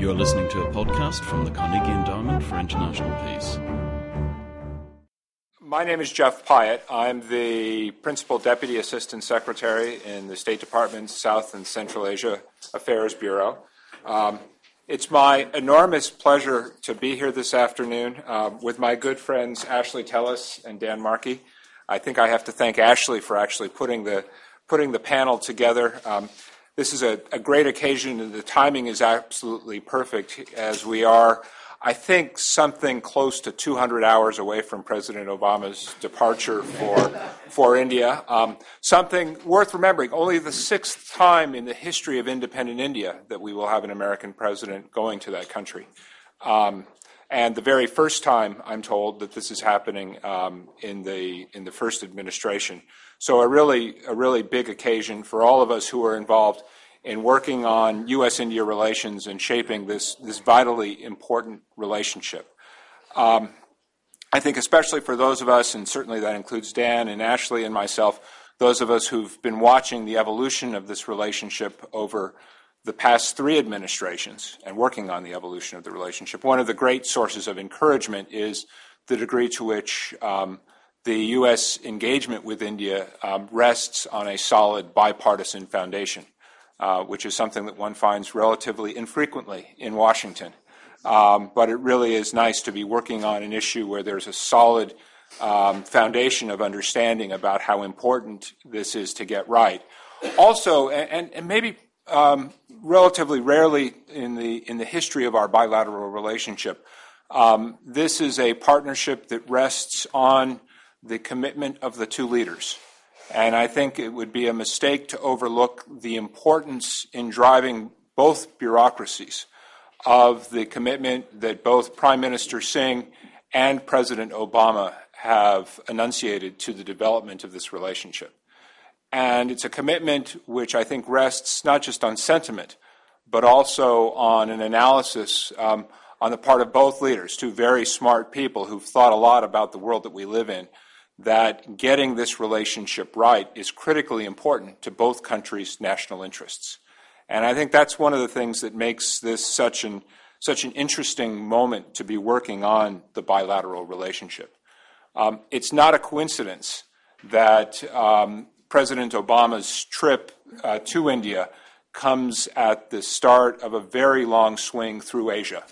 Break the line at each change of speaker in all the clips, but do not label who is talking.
You're listening to a podcast from the Carnegie Endowment for International Peace.
My name is Jeff Pyatt. I'm the Principal Deputy Assistant Secretary in the State Department's South and Central Asia Affairs Bureau. Um, it's my enormous pleasure to be here this afternoon uh, with my good friends Ashley Tellis and Dan Markey. I think I have to thank Ashley for actually putting the putting the panel together. Um, this is a, a great occasion, and the timing is absolutely perfect as we are, I think, something close to 200 hours away from President Obama's departure for, for India. Um, something worth remembering only the sixth time in the history of independent India that we will have an American president going to that country. Um, and the very first time, I'm told, that this is happening um, in, the, in the first administration. So a really, a really big occasion for all of us who are involved in working on U.S.-India relations and shaping this, this vitally important relationship. Um, I think especially for those of us, and certainly that includes Dan and Ashley and myself, those of us who've been watching the evolution of this relationship over the past three administrations and working on the evolution of the relationship, one of the great sources of encouragement is the degree to which um, the U.S. engagement with India um, rests on a solid bipartisan foundation, uh, which is something that one finds relatively infrequently in Washington. Um, but it really is nice to be working on an issue where there's a solid um, foundation of understanding about how important this is to get right. Also, and, and maybe um, relatively rarely in the in the history of our bilateral relationship, um, this is a partnership that rests on the commitment of the two leaders. And I think it would be a mistake to overlook the importance in driving both bureaucracies of the commitment that both Prime Minister Singh and President Obama have enunciated to the development of this relationship. And it's a commitment which I think rests not just on sentiment, but also on an analysis um, on the part of both leaders, two very smart people who've thought a lot about the world that we live in that getting this relationship right is critically important to both countries' national interests. And I think that's one of the things that makes this such an, such an interesting moment to be working on the bilateral relationship. Um, it's not a coincidence that um, President Obama's trip uh, to India comes at the start of a very long swing through Asia.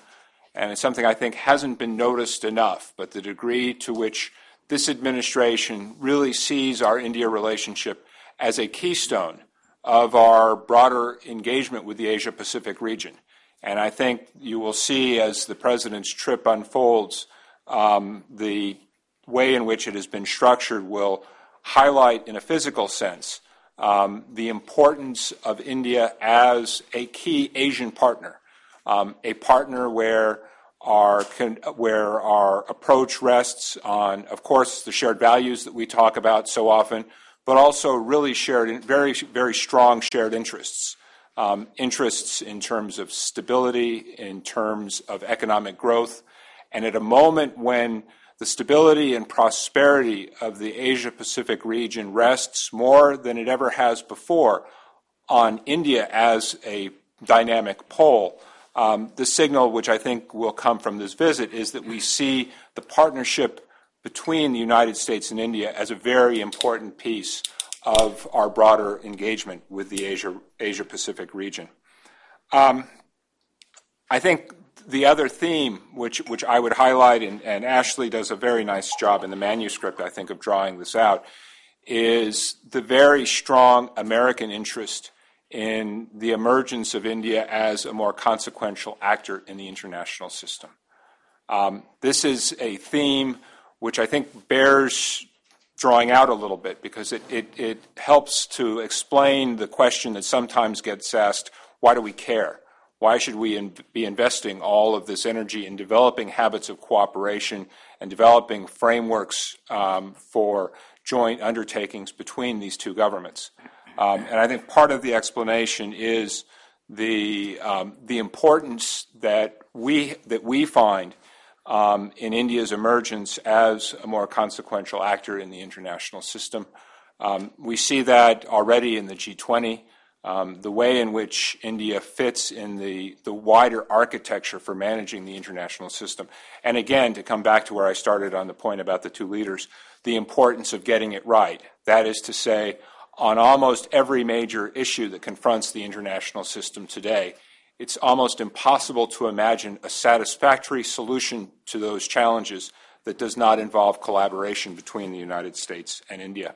And it's something I think hasn't been noticed enough, but the degree to which this administration really sees our India relationship as a keystone of our broader engagement with the Asia Pacific region. And I think you will see as the president's trip unfolds, um, the way in which it has been structured will highlight, in a physical sense, um, the importance of India as a key Asian partner, um, a partner where our, where our approach rests on, of course, the shared values that we talk about so often, but also really shared, very, very strong shared interests. Um, interests in terms of stability, in terms of economic growth, and at a moment when the stability and prosperity of the Asia Pacific region rests more than it ever has before on India as a dynamic pole. Um, the signal, which I think will come from this visit, is that we see the partnership between the United States and India as a very important piece of our broader engagement with the Asia, Asia Pacific region. Um, I think the other theme, which, which I would highlight, and, and Ashley does a very nice job in the manuscript, I think, of drawing this out, is the very strong American interest in the emergence of India as a more consequential actor in the international system. Um, this is a theme which I think bears drawing out a little bit because it, it, it helps to explain the question that sometimes gets asked why do we care? Why should we in, be investing all of this energy in developing habits of cooperation and developing frameworks um, for joint undertakings between these two governments? Um, and I think part of the explanation is the, um, the importance that we, that we find um, in India's emergence as a more consequential actor in the international system. Um, we see that already in the G20. um, the way in which India fits in the, the wider architecture for managing the international system. And again, to come back to where I started on the point about the two leaders, the importance of getting it right. That is to say, on almost every major issue that confronts the international system today, it's almost impossible to imagine a satisfactory solution to those challenges that does not involve collaboration between the United States and India.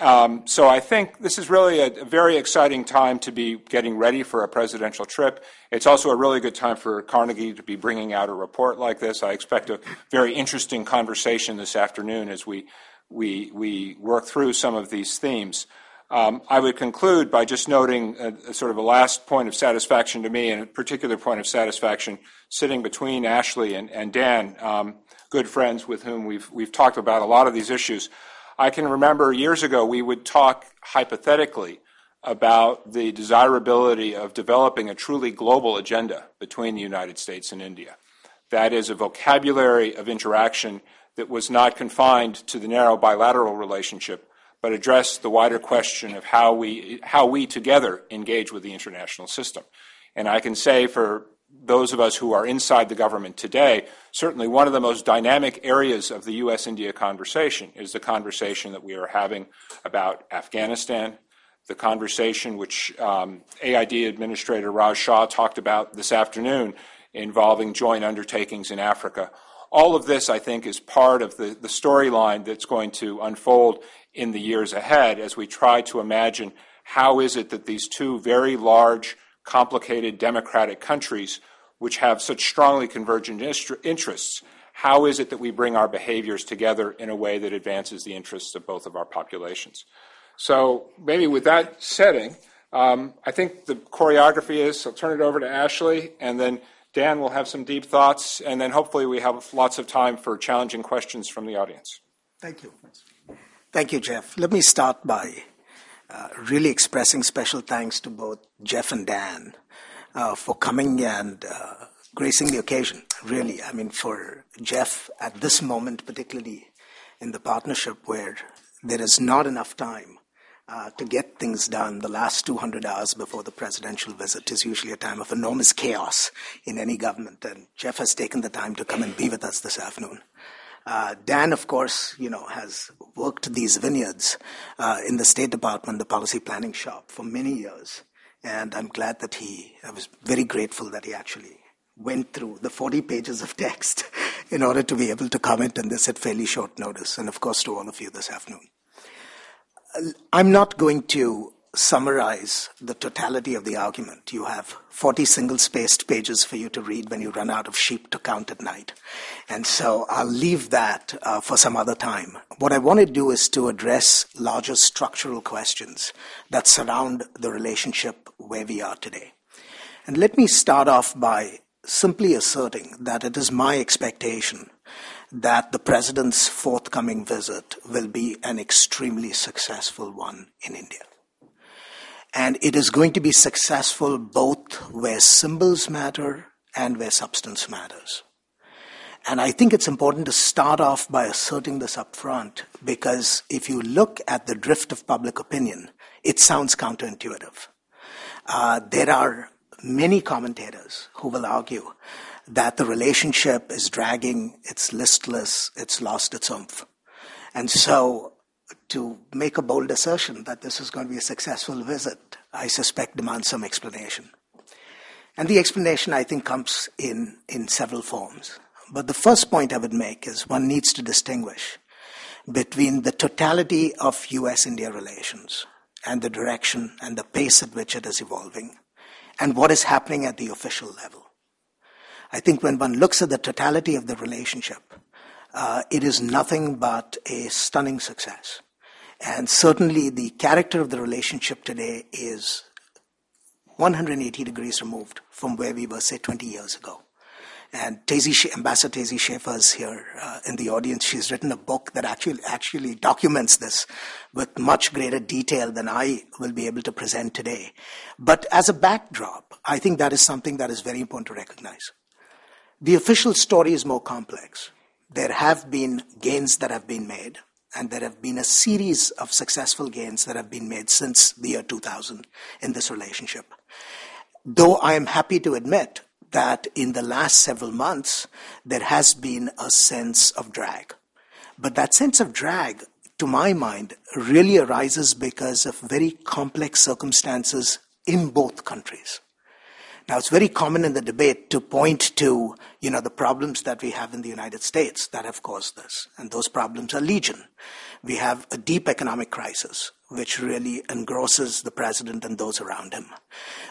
Um, so I think this is really a, a, very exciting time to be getting ready for a presidential trip. It's also a really good time for Carnegie to be bringing out a report like this. I expect a very interesting conversation this afternoon as we we we work through some of these themes. Um, I would conclude by just noting a, a sort of a last point of satisfaction to me, and a particular point of satisfaction sitting between Ashley and, and Dan, um, good friends with whom we've we've talked about a lot of these issues. I can remember years ago we would talk hypothetically about the desirability of developing a truly global agenda between the United States and India. That is, a vocabulary of interaction that was not confined to the narrow bilateral relationship, but addressed the wider question of how we, how we together engage with the international system. And I can say for those of us who are inside the government today, certainly one of the most dynamic areas of the U.S. India conversation is the conversation that we are having about Afghanistan, the conversation which um, AID Administrator Raj Shah talked about this afternoon involving joint undertakings in Africa. All of this, I think, is part of the, the storyline that's going to unfold in the years ahead as we try to imagine how is it that these two very large complicated democratic countries which have such strongly convergent interests, how is it that we bring our behaviors together in a way that advances the interests of both of our populations? So, maybe with that setting, um, I think the choreography is I'll turn it over to Ashley, and then Dan will have some deep thoughts, and then hopefully we have lots of time for challenging questions from the audience.
Thank you. Thank you, Jeff. Let me start by uh, really expressing special thanks to both Jeff and Dan uh, for coming and uh, gracing the occasion. Really, I mean, for Jeff at this moment, particularly in the partnership where there is not enough time uh, to get things done. The last 200 hours before the presidential visit is usually a time of enormous chaos in any government, and Jeff has taken the time to come and be with us this afternoon. Uh, Dan, of course, you know, has worked these vineyards uh, in the State Department, the policy planning shop, for many years. And I'm glad that he, I was very grateful that he actually went through the 40 pages of text in order to be able to comment on this at fairly short notice. And of course, to all of you this afternoon. I'm not going to summarize the totality of the argument. You have 40 single spaced pages for you to read when you run out of sheep to count at night. And so I'll leave that uh, for some other time. What I want to do is to address larger structural questions that surround the relationship where we are today. And let me start off by simply asserting that it is my expectation that the president's forthcoming visit will be an extremely successful one in India. And it is going to be successful both where symbols matter and where substance matters. And I think it's important to start off by asserting this up front because if you look at the drift of public opinion, it sounds counterintuitive. Uh, there are many commentators who will argue that the relationship is dragging, it's listless, it's lost its oomph. And so to make a bold assertion that this is going to be a successful visit, I suspect demands some explanation. And the explanation, I think, comes in, in several forms. But the first point I would make is one needs to distinguish between the totality of US India relations and the direction and the pace at which it is evolving and what is happening at the official level. I think when one looks at the totality of the relationship, uh, it is nothing but a stunning success. And certainly the character of the relationship today is 180 degrees removed from where we were, say, 20 years ago. And Tezi, Ambassador Tezi Schaffer is here uh, in the audience. She's written a book that actually actually documents this with much greater detail than I will be able to present today. But as a backdrop, I think that is something that is very important to recognize. The official story is more complex. There have been gains that have been made, And there have been a series of successful gains that have been made since the year 2000 in this relationship. Though I am happy to admit that in the last several months, there has been a sense of drag. But that sense of drag, to my mind, really arises because of very complex circumstances in both countries. Now, it's very common in the debate to point to, you know, the problems that we have in the United States that have caused this. And those problems are legion. We have a deep economic crisis, which really engrosses the president and those around him.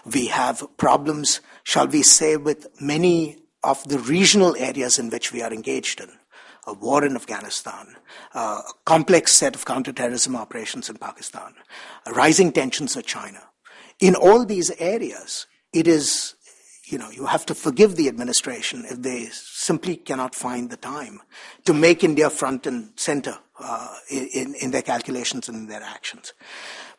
We have problems, shall we say, with many of the regional areas in which we are engaged in. A war in Afghanistan, a complex set of counterterrorism operations in Pakistan, rising tensions with China. In all these areas, it is, you know, you have to forgive the administration if they simply cannot find the time to make India front and center uh, in, in their calculations and in their actions.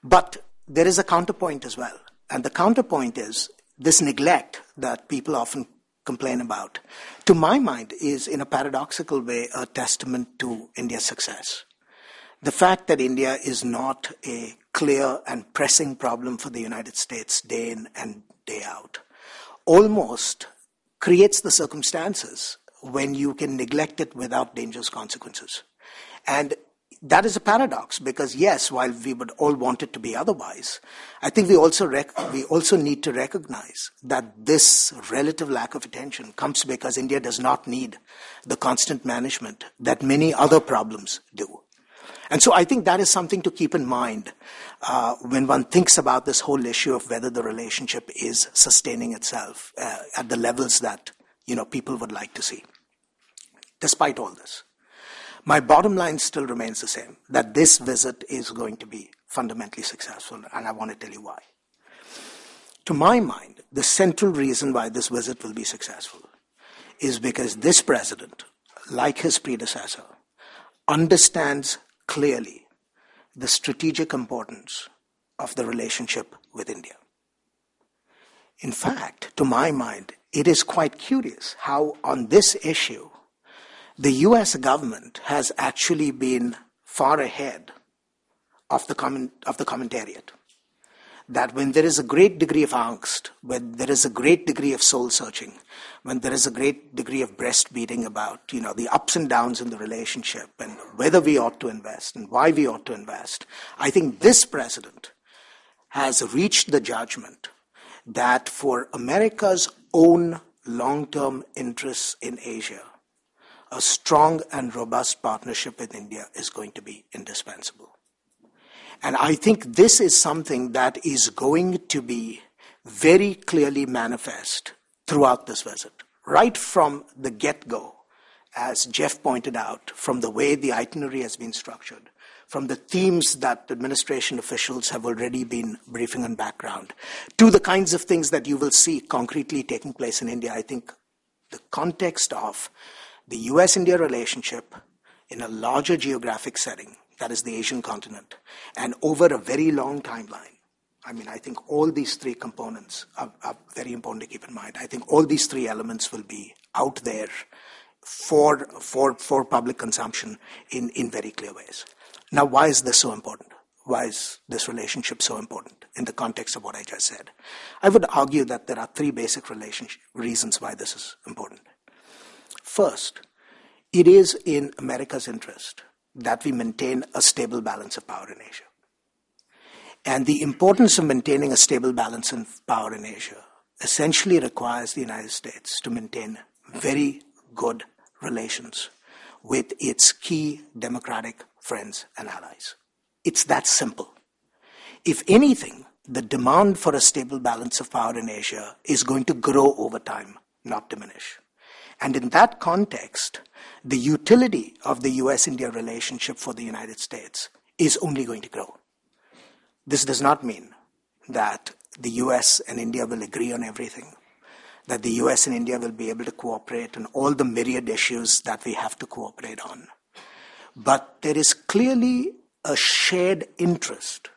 But there is a counterpoint as well. And the counterpoint is this neglect that people often complain about, to my mind, is in a paradoxical way a testament to India's success. The fact that India is not a clear and pressing problem for the United States day in and day out, almost creates the circumstances when you can neglect it without dangerous consequences. And that is a paradox because yes, while we would all want it to be otherwise, I think we also rec- we also need to recognize that this relative lack of attention comes because India does not need the constant management that many other problems do. And so I think that is something to keep in mind uh, when one thinks about this whole issue of whether the relationship is sustaining itself uh, at the levels that you know people would like to see. Despite all this, my bottom line still remains the same: that this visit is going to be fundamentally successful, and I want to tell you why. To my mind, the central reason why this visit will be successful is because this president, like his predecessor, understands clearly the strategic importance of the relationship with India. In fact, to my mind, it is quite curious how, on this issue, the US government has actually been far ahead of the, comment, of the commentariat that when there is a great degree of angst, when there is a great degree of soul searching, when there is a great degree of breast beating about, you know, the ups and downs in the relationship and whether we ought to invest and why we ought to invest, I think this president has reached the judgment that for America's own long-term interests in Asia, a strong and robust partnership with India is going to be indispensable. And I think this is something that is going to be very clearly manifest throughout this visit, right from the get go, as Jeff pointed out, from the way the itinerary has been structured, from the themes that administration officials have already been briefing on background, to the kinds of things that you will see concretely taking place in India. I think the context of the US India relationship in a larger geographic setting that is the Asian continent, and over a very long timeline. I mean, I think all these three components are, are, very important to keep in mind. I think all these three elements will be out there for, for, for public consumption in, in very clear ways. Now, why is this so important? Why is this relationship so important in the context of what I just said? I would argue that there are three basic relationship reasons why this is important. First, it is in America's interest that we maintain a stable balance of power in Asia. And the importance of maintaining a stable balance of power in Asia essentially requires the United States to maintain very good relations with its key democratic friends and allies. It's that simple. If anything, the demand for a stable balance of power in Asia is going to grow over time, not diminish. And in that context, the utility of the US India relationship for the United States is only going to grow. This does not mean that the US and India will agree on everything, that the US and India will be able to cooperate on all the myriad issues that we have to cooperate on. But there is clearly a shared interest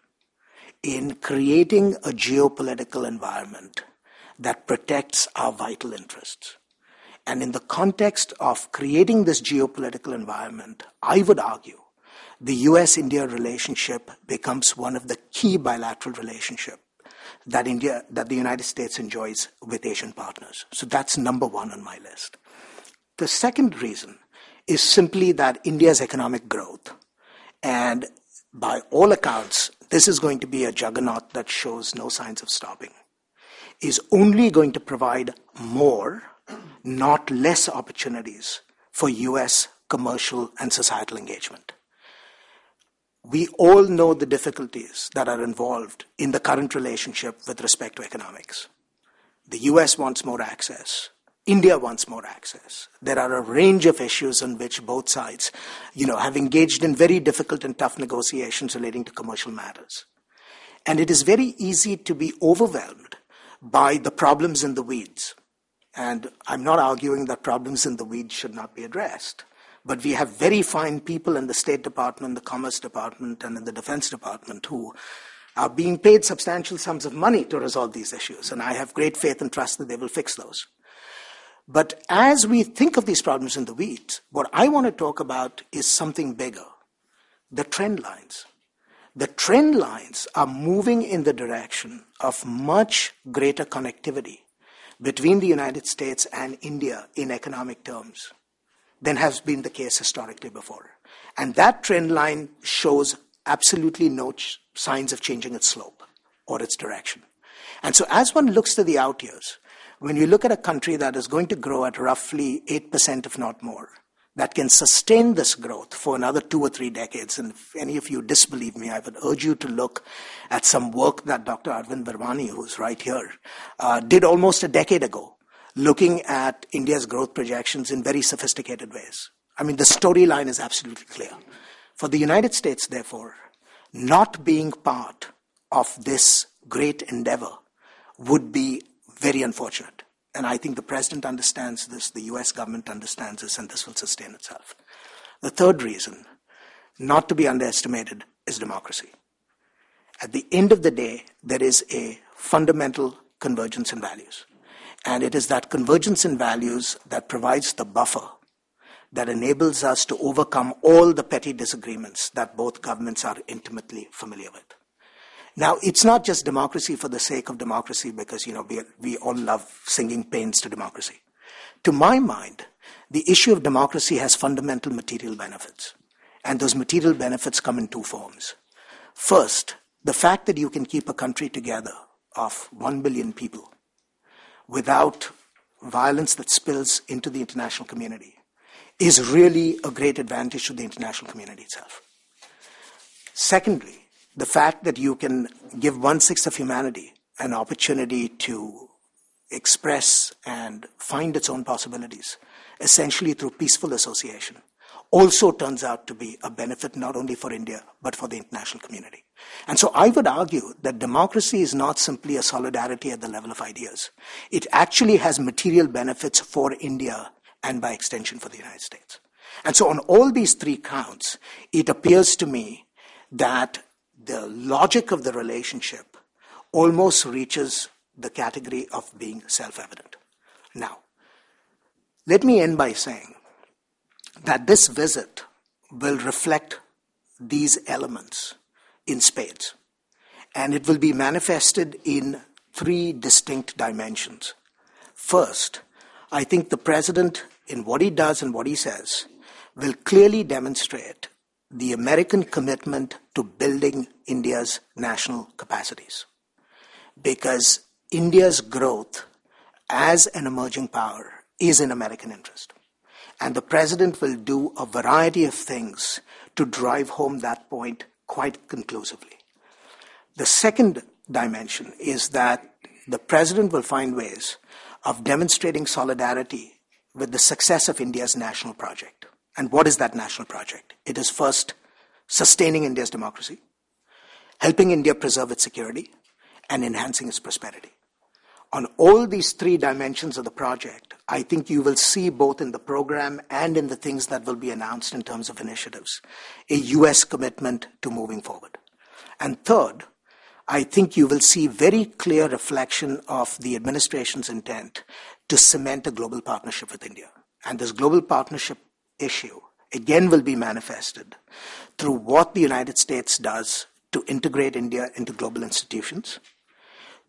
in creating a geopolitical environment that protects our vital interests. And in the context of creating this geopolitical environment, I would argue the US India relationship becomes one of the key bilateral relationships that India, that the United States enjoys with Asian partners. So that's number one on my list. The second reason is simply that India's economic growth, and by all accounts, this is going to be a juggernaut that shows no signs of stopping, is only going to provide more, not less opportunities for US commercial and societal engagement. We all know the difficulties that are involved in the current relationship with respect to economics. The US wants more access. India wants more access. There are a range of issues on which both sides, you know, have engaged in very difficult and tough negotiations relating to commercial matters. And it is very easy to be overwhelmed by the problems in the weeds. And I'm not arguing that problems in the weeds should not be addressed. But we have very fine people in the State Department, the Commerce Department, and in the Defense Department who are being paid substantial sums of money to resolve these issues. And I have great faith and trust that they will fix those. But as we think of these problems in the weeds, what I want to talk about is something bigger the trend lines. The trend lines are moving in the direction of much greater connectivity between the United States and India in economic terms than has been the case historically before. And that trend line shows absolutely no ch- signs of changing its slope or its direction. And so, as one looks to the out years, when you look at a country that is going to grow at roughly 8%, if not more, that can sustain this growth for another two or three decades. And if any of you disbelieve me, I would urge you to look at some work that Dr. Arvind Virmani, who's right here, uh, did almost a decade ago looking at India's growth projections in very sophisticated ways. I mean, the storyline is absolutely clear. For the United States, therefore, not being part of this great endeavor would be very unfortunate. And I think the president understands this, the US government understands this, and this will sustain itself. The third reason, not to be underestimated, is democracy. At the end of the day, there is a fundamental convergence in values. And it is that convergence in values that provides the buffer that enables us to overcome all the petty disagreements that both governments are intimately familiar with. Now, it's not just democracy for the sake of democracy because, you know, we, we all love singing pains to democracy. To my mind, the issue of democracy has fundamental material benefits. And those material benefits come in two forms. First, the fact that you can keep a country together of one billion people without violence that spills into the international community is really a great advantage to the international community itself. Secondly, the fact that you can give one sixth of humanity an opportunity to express and find its own possibilities, essentially through peaceful association, also turns out to be a benefit not only for India, but for the international community. And so I would argue that democracy is not simply a solidarity at the level of ideas. It actually has material benefits for India and by extension for the United States. And so on all these three counts, it appears to me that the logic of the relationship almost reaches the category of being self evident. Now, let me end by saying that this visit will reflect these elements in spades. And it will be manifested in three distinct dimensions. First, I think the president, in what he does and what he says, will clearly demonstrate the American commitment to building India's national capacities. Because India's growth as an emerging power is in American interest. And the president will do a variety of things to drive home that point quite conclusively. The second dimension is that the president will find ways of demonstrating solidarity with the success of India's national project. And what is that national project? It is first sustaining India's democracy, helping India preserve its security, and enhancing its prosperity. On all these three dimensions of the project, I think you will see both in the program and in the things that will be announced in terms of initiatives a US commitment to moving forward. And third, I think you will see very clear reflection of the administration's intent to cement a global partnership with India. And this global partnership issue again will be manifested through what the United States does to integrate India into global institutions,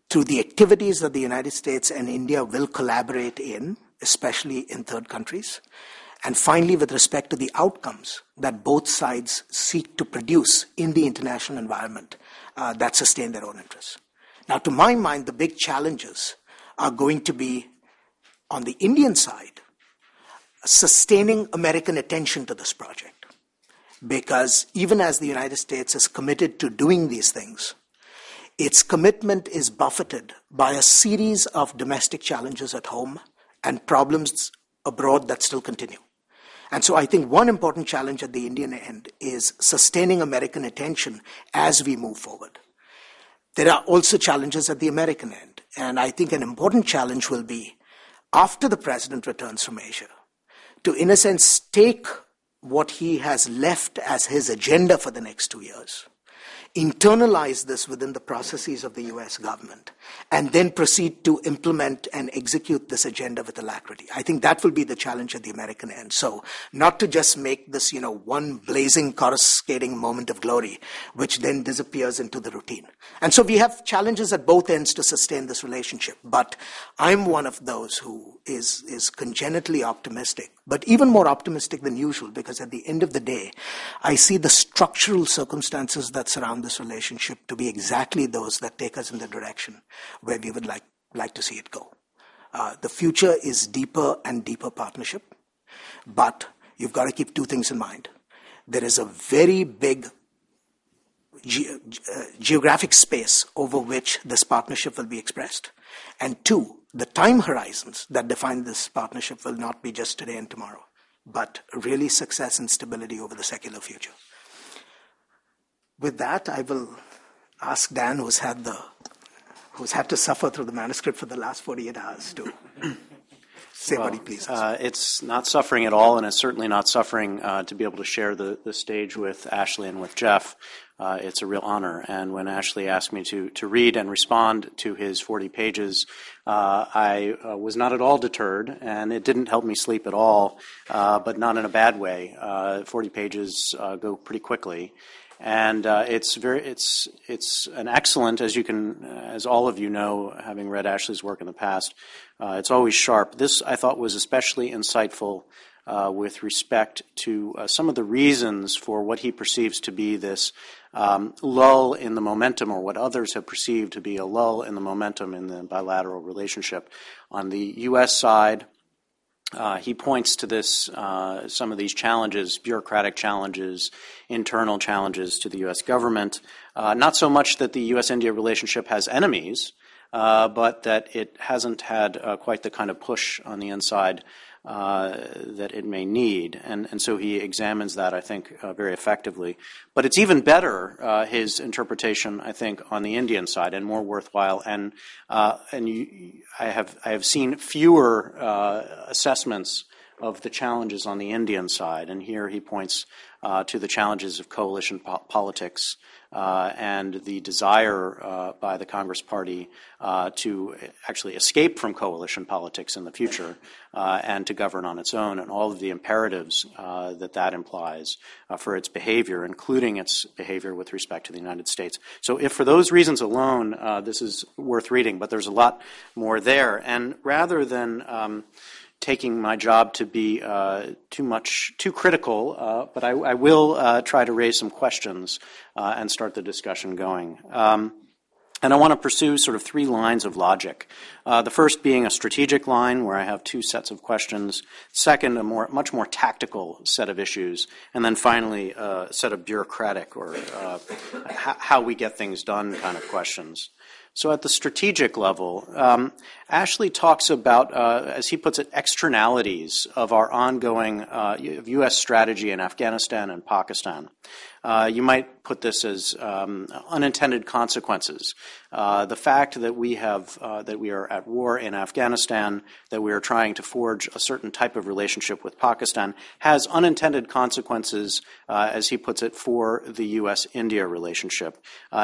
through the activities that the United States and India will collaborate in, especially in third countries, and finally, with respect to the outcomes that both sides seek to produce in the international environment uh, that sustain their own interests. Now, to my mind, the big challenges are going to be on the Indian side, sustaining American attention to this project. Because even as the United States is committed to doing these things, its commitment is buffeted by a series of domestic challenges at home and problems abroad that still continue. And so I think one important challenge at the Indian end is sustaining American attention as we move forward. There are also challenges at the American end. And I think an important challenge will be after the president returns from Asia to, in a sense, take what he has left as his agenda for the next two years internalize this within the processes of the US government, and then proceed to implement and execute this agenda with alacrity. I think that will be the challenge at the American end. So, not to just make this, you know, one blazing coruscating moment of glory, which then disappears into the routine. And so we have challenges at both ends to sustain this relationship. But I'm one of those who is, is congenitally optimistic, but even more optimistic than usual, because at the end of the day, I see the structural circumstances that surround this relationship to be exactly those that take us in the direction where we would like, like to see it go. Uh, the future is deeper and deeper partnership, but you've got to keep two things in mind. There is a very big ge- uh, geographic space over which this partnership will be expressed. And two, the time horizons that define this partnership will not be just today and tomorrow, but really success and stability over the secular future. With that, I will ask Dan, who's had the who's had to suffer through the manuscript for the last 48 hours, to say well, what he pleases.
Uh, it's not suffering at all, and it's certainly not suffering uh, to be able to share the, the stage with Ashley and with Jeff. Uh, it's a real honor. And when Ashley asked me to, to read and respond to his 40 pages, uh, I uh, was not at all deterred, and it didn't help me sleep at all, uh, but not in a bad way. 40 pages go pretty quickly and uh, it's very it's it's an excellent as you can as all of you know having read Ashley's work in the past uh, it's always sharp this I thought was especially insightful uh, with respect to uh, some of the reasons for what he perceives to be this um, lull in the momentum or what others have perceived to be a lull in the momentum in the bilateral relationship on the US side uh, he points to this, uh, some of these challenges, bureaucratic challenges, internal challenges to the U.S. government. Uh, not so much that the U.S.-India relationship has enemies, but that it hasn't had uh, quite the kind of push on the inside uh, that it may need. And, and so he examines that, I think, uh, very effectively. But it's even better, uh, his interpretation, I think, on the Indian side and more worthwhile. And, uh, and you, I, have, I have seen fewer uh, assessments of the challenges on the Indian side. And here he points uh, to the challenges of coalition po- politics uh, and the desire uh, by the Congress Party uh, to actually escape from coalition politics in the future uh, and to govern on its own, and all of the imperatives uh, that that implies uh, for its behavior, including its behavior with respect to the United States. So, if for those reasons alone this is worth reading, but there's a lot more there, and rather than um, taking my job to be uh, too much, too critical, uh, but I, I will uh, try to raise some questions uh, and start the discussion going. Um, and I want to pursue sort of three lines of logic. Uh, the first being a strategic line, where I have two sets of questions. Second, a more, much more tactical set of issues, and then finally, a set of bureaucratic or uh, how we get things done kind of questions. So, at the strategic level, um, Ashley talks about, uh, as he puts it, externalities of our ongoing uh, U.S. strategy in Afghanistan and Pakistan. Uh, you might put this as um, unintended consequences. Uh, the fact that we have uh, that we are at war in Afghanistan, that we are trying to forge a certain type of relationship with Pakistan, has unintended consequences, uh, as he puts it, for the U.S.-India relationship.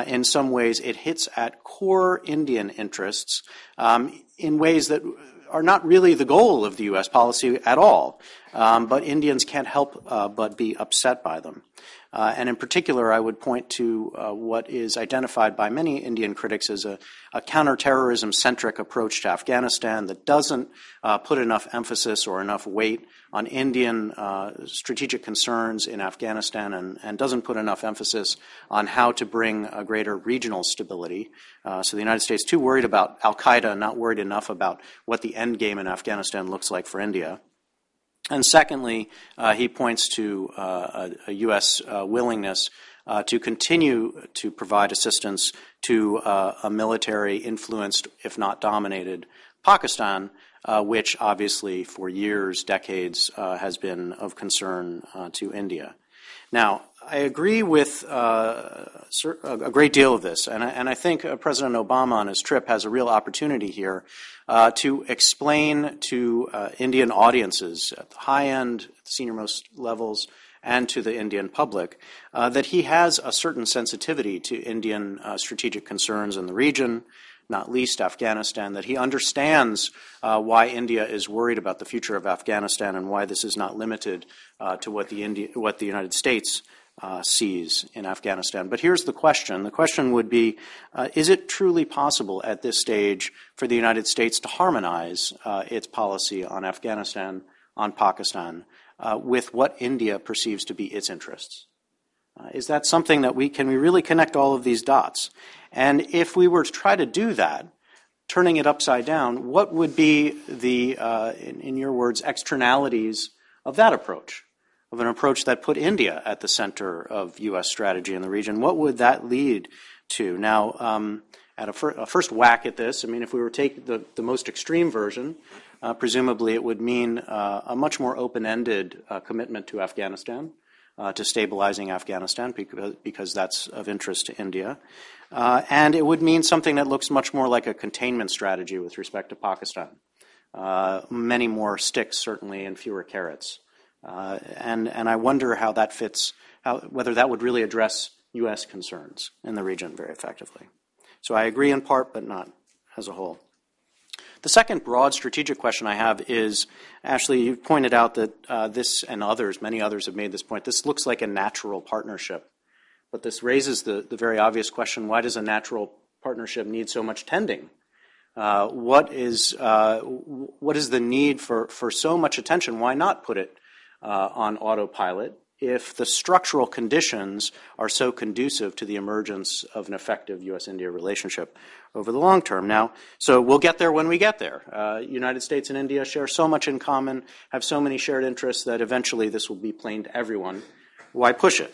In some ways, it hits at core Indian interests um, in ways that are not really the goal of the U.S. policy at all. um, but Indians can't help uh, but be upset by them. Uh, and in particular, I would point to uh, what is identified by many Indian critics as a, a counterterrorism centric approach to Afghanistan that doesn't uh, put enough emphasis or enough weight on Indian uh, strategic concerns in Afghanistan and, and, doesn't put enough emphasis on how to bring a greater regional stability. Uh, so the United States too worried about Al Qaeda, not worried enough about what the end game in Afghanistan looks like for India. And secondly, uh, he points to uh, a, a, U.S. Uh, willingness uh, to continue to provide assistance to uh, a military influenced, if not dominated, Pakistan, uh, which obviously for years, decades, has been of concern to India. Now, I agree with uh, a great deal of this, and I, and I think uh, President Obama on his trip has a real opportunity here uh, to explain to uh, Indian audiences at the high end, senior most levels, and to the Indian public uh, that he has a certain sensitivity to Indian uh, strategic concerns in the region, not least Afghanistan, that he understands uh, why India is worried about the future of Afghanistan and why this is not limited uh, to what the, India, what the United States uh, sees in Afghanistan. But here's the question the question would be uh, is it truly possible at this stage for the United States to harmonize uh, its policy on Afghanistan, on Pakistan, uh, with what India perceives to be its interests? is that something that we can we really connect all of these dots? And if we were to try to do that, turning it upside down, what would be the, uh, in, in, your words, externalities of that approach? Of an approach that put India at the center of U.S. strategy in the region? What would that lead to? Now, um, at a, fir- a, first whack at this, I mean, if we were to take the, the most extreme version, uh, presumably it would mean uh, a much more open ended uh, commitment to Afghanistan. Uh, to stabilizing Afghanistan because, because that's of interest to India. Uh, and it would mean something that looks much more like a containment strategy with respect to Pakistan. Uh, many more sticks, certainly, and fewer carrots. Uh, and, and I wonder how that fits, how, whether that would really address U.S. concerns in the region very effectively. So I agree in part, but not as a whole. The second broad strategic question I have is Ashley, you pointed out that uh, this and others, many others have made this point, this looks like a natural partnership. But this raises the, the very obvious question why does a natural partnership need so much tending? Uh, what, is, uh, what is the need for, for so much attention? Why not put it uh, on autopilot if the structural conditions are so conducive to the emergence of an effective U.S. India relationship over the long term. Now, so we'll get there when we get there. Uh, United States and India share so much in common, have so many shared interests that eventually this will be plain to everyone. Why push it?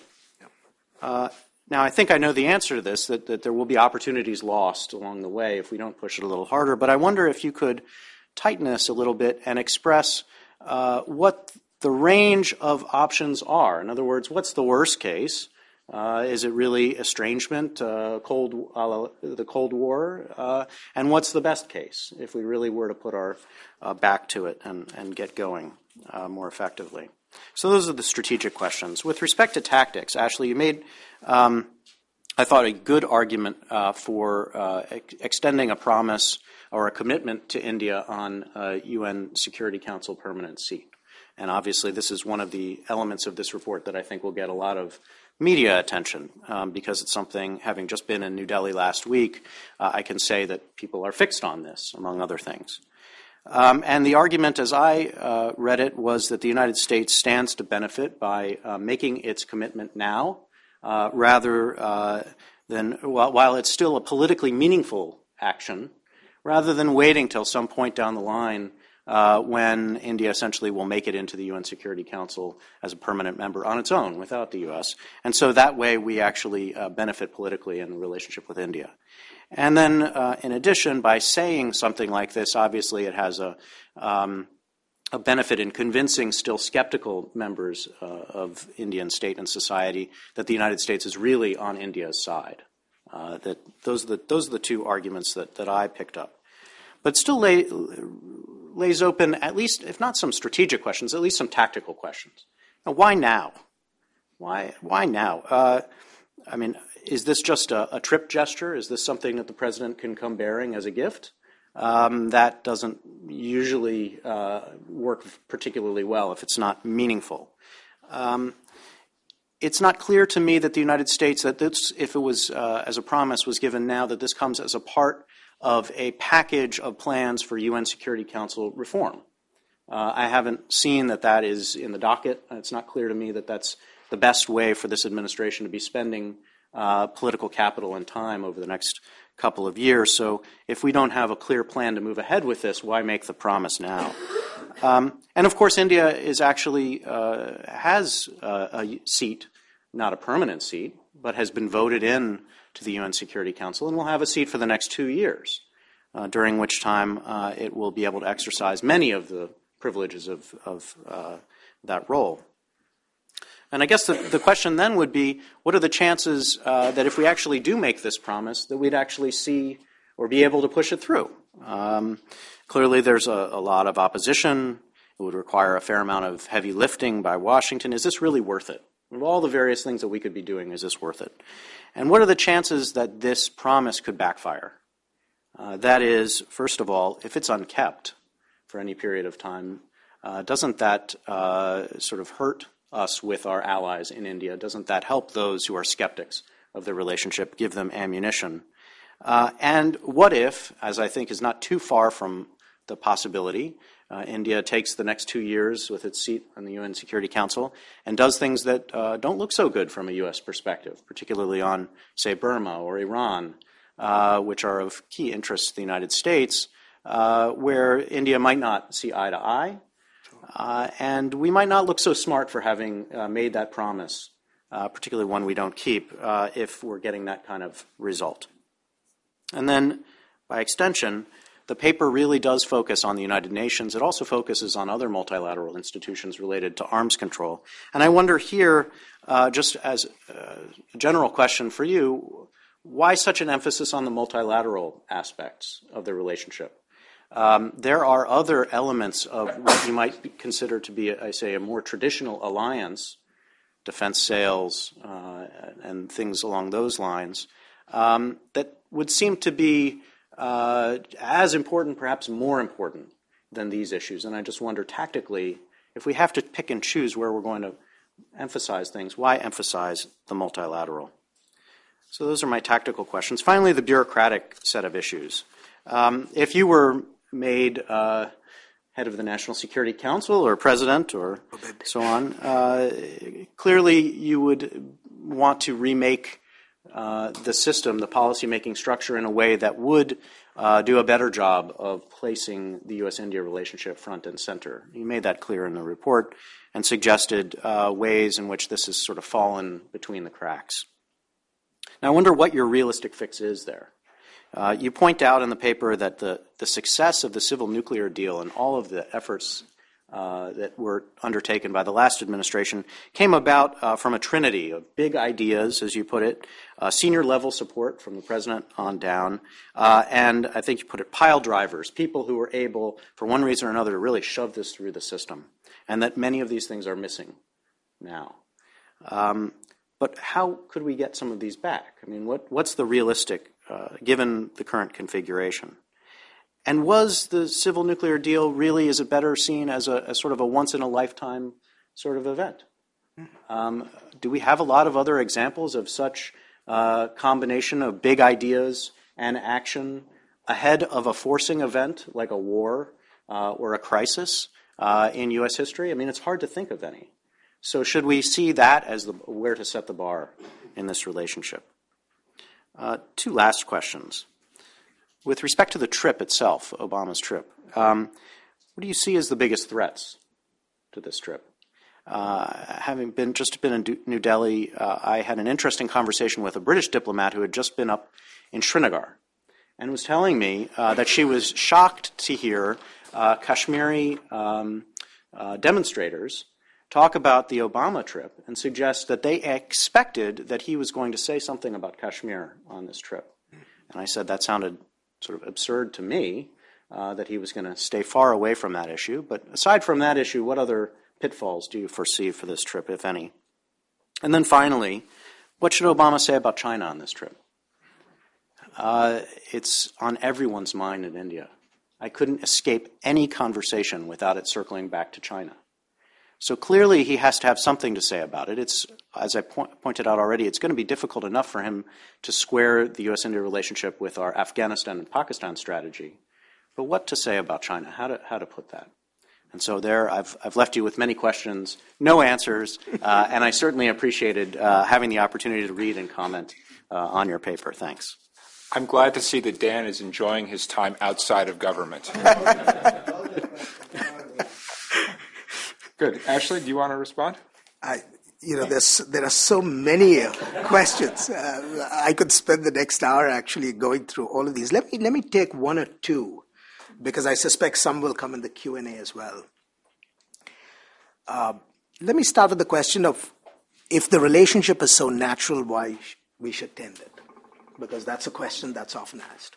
Uh, now, I think I know the answer to this that, that there will be opportunities lost along the way if we don't push it a little harder. But I wonder if you could tighten this a little bit and express uh, what the range of options are. In other words, what's the worst case? Uh, is it really estrangement, uh, cold, uh, the Cold War? Uh, and what's the best case if we really were to put our uh, back to it and, and get going uh, more effectively? So those are the strategic questions. With respect to tactics, Ashley, you made, um, I thought, a good argument for ex- extending a promise or a commitment to India on UN Security Council permanent seat. And obviously, this is one of the elements of this report that I think will get a lot of media attention um, because it's something, having just been in New Delhi last week, uh, I can say that people are fixed on this, among other things. Um, and the argument, as I uh, read it, was that the United States stands to benefit by uh, making its commitment now, uh, rather uh, than while, while, it's still a politically meaningful action, rather than waiting till some point down the line uh, when India essentially will make it into the UN Security Council as a permanent member on its own without the U.S. And so that way we actually uh, benefit politically in the relationship with India. And then, uh, in addition, by saying something like this, obviously it has a, um, a benefit in convincing still skeptical members uh, of Indian state and society that the United States is really on India's side. Uh, that those are, the, those are the two arguments that, that I picked up. But still lay, lays open, at least, if not some strategic questions, at least some tactical questions. Now, why now? Why, why now? Uh, I mean, is this just a, a, trip gesture? Is this something that the president can come bearing as a gift? um, that doesn't usually uh, work particularly well if it's not meaningful. Um, it's not clear to me that the United States, that this, if it was uh, as a promise was given now, that this comes as a part of a package of plans for UN Security Council reform. Uh, I haven't seen that that is in the docket. It's not clear to me that that's the best way for this administration to be spending uh, political capital and time over the next couple of years. So if we don't have a clear plan to move ahead with this, why make the promise now? Um, and of course, India is actually uh, has uh, a seat, not a permanent seat, but has been voted in to the UN Security Council and will have a seat for the next two years, uh, during which time uh, it will be able to exercise many of the privileges of, of uh, that role. And I guess the, the question then would be what are the chances uh, that if we actually do make this promise, that we'd actually see or be able to push it through? Um, clearly, there's a, a, lot of opposition. It would require a fair amount of heavy lifting by Washington. Is this really worth it? Of all the various things that we could be doing, is this worth it? And what are the chances that this promise could backfire? Uh, that is, first of all, if it's unkept for any period of time, uh, doesn't that uh, sort of hurt us with our allies in India? Doesn't that help those who are skeptics of the relationship, give them ammunition? Uh, and what if, as I think is not too far from the possibility, uh, India takes the next two years with its seat on the UN Security Council and does things that uh, don't look so good from a U.S. perspective, particularly on, say, Burma or Iran, uh, which are of key interest to the United States, uh, where India might not see eye to eye, uh, and we might not look so smart for having uh, made that promise, particularly one we don't keep, if we're getting that kind of result. And then, by extension, the paper really does focus on the United Nations. It also focuses on other multilateral institutions related to arms control. And I wonder here, uh, just as a general question for you, why such an emphasis on the multilateral aspects of the relationship? Um, there are other elements of what you might consider to be, I say, a more traditional alliance, defense sales uh, and things along those lines, um, that would seem to be as important, perhaps more important than these issues. And I just wonder tactically, if we have to pick and choose where we're going to emphasize things, why emphasize the multilateral? So those are my tactical questions. Finally, the bureaucratic set of issues. Um, if you were made uh, head of the National Security Council or president or so on, uh, clearly you would want to remake uh, the system, the policy-making structure, in a way that would uh, do a better job of placing the U.S.-India relationship front and center. You made that clear in the report and suggested uh, ways in which this has sort of fallen between the cracks. Now, I wonder what your realistic fix is there. Uh, you point out in the paper that the, the success of the civil nuclear deal and all of the efforts uh, that were undertaken by the last administration came about uh, from a trinity of big ideas, as you put it, uh, senior level support from the president on down, uh, and I think you put it pile drivers, people who were able, for one reason or another, to really shove this through the system, and that many of these things are missing now. Um, but how could we get some of these back? I mean, what, what's the realistic uh, given the current configuration. And was the civil nuclear deal really, is it better seen as a sort of a once in a lifetime sort of event? Um, do we have a lot of other examples of such uh, combination of big ideas and action ahead of a forcing event like a war uh, or a crisis uh, in U.S. history? I mean, it's hard to think of any. So, should we see that as the, where to set the bar in this relationship? Uh, two last questions. With respect to the trip itself, Obama's trip, um, what do you see as the biggest threats to this trip? Uh, having been just been in New Delhi, uh, I had an interesting conversation with a British diplomat who had just been up in Srinagar, and was telling me uh, that she was shocked to hear uh, Kashmiri um, uh, demonstrators talk about the Obama trip and suggest that they expected that he was going to say something about Kashmir on this trip. And I said that sounded sort of absurd to me, uh, that he was going to stay far away from that issue. But aside from that issue, what other pitfalls do you foresee for this trip, if any? And then finally, what should Obama say about China on this trip? Uh, it's on everyone's mind in India. I couldn't escape any conversation without it circling back to China. So clearly, he has to have something to say about it. It's, as I po- pointed out already, it's going to be difficult enough for him to square the U.S. India relationship with our Afghanistan and Pakistan strategy. But what to say about China? How to, how to put that? And so there, I've, I've left you with many questions, no answers, uh, and I certainly appreciated uh, having the opportunity to read and comment uh, on your paper. Thanks.
I'm glad to see that Dan is enjoying his time outside of government. Good. Ashley, do you want to respond?
I, you know, there's, there are so many uh, questions. Uh, I could spend the next hour actually going through all of these. Let me, let me take one or two because I suspect some will come in the Q&A as well. Uh, let me start with the question of if the relationship is so natural, why we should tend it? Because that's a question that's often asked.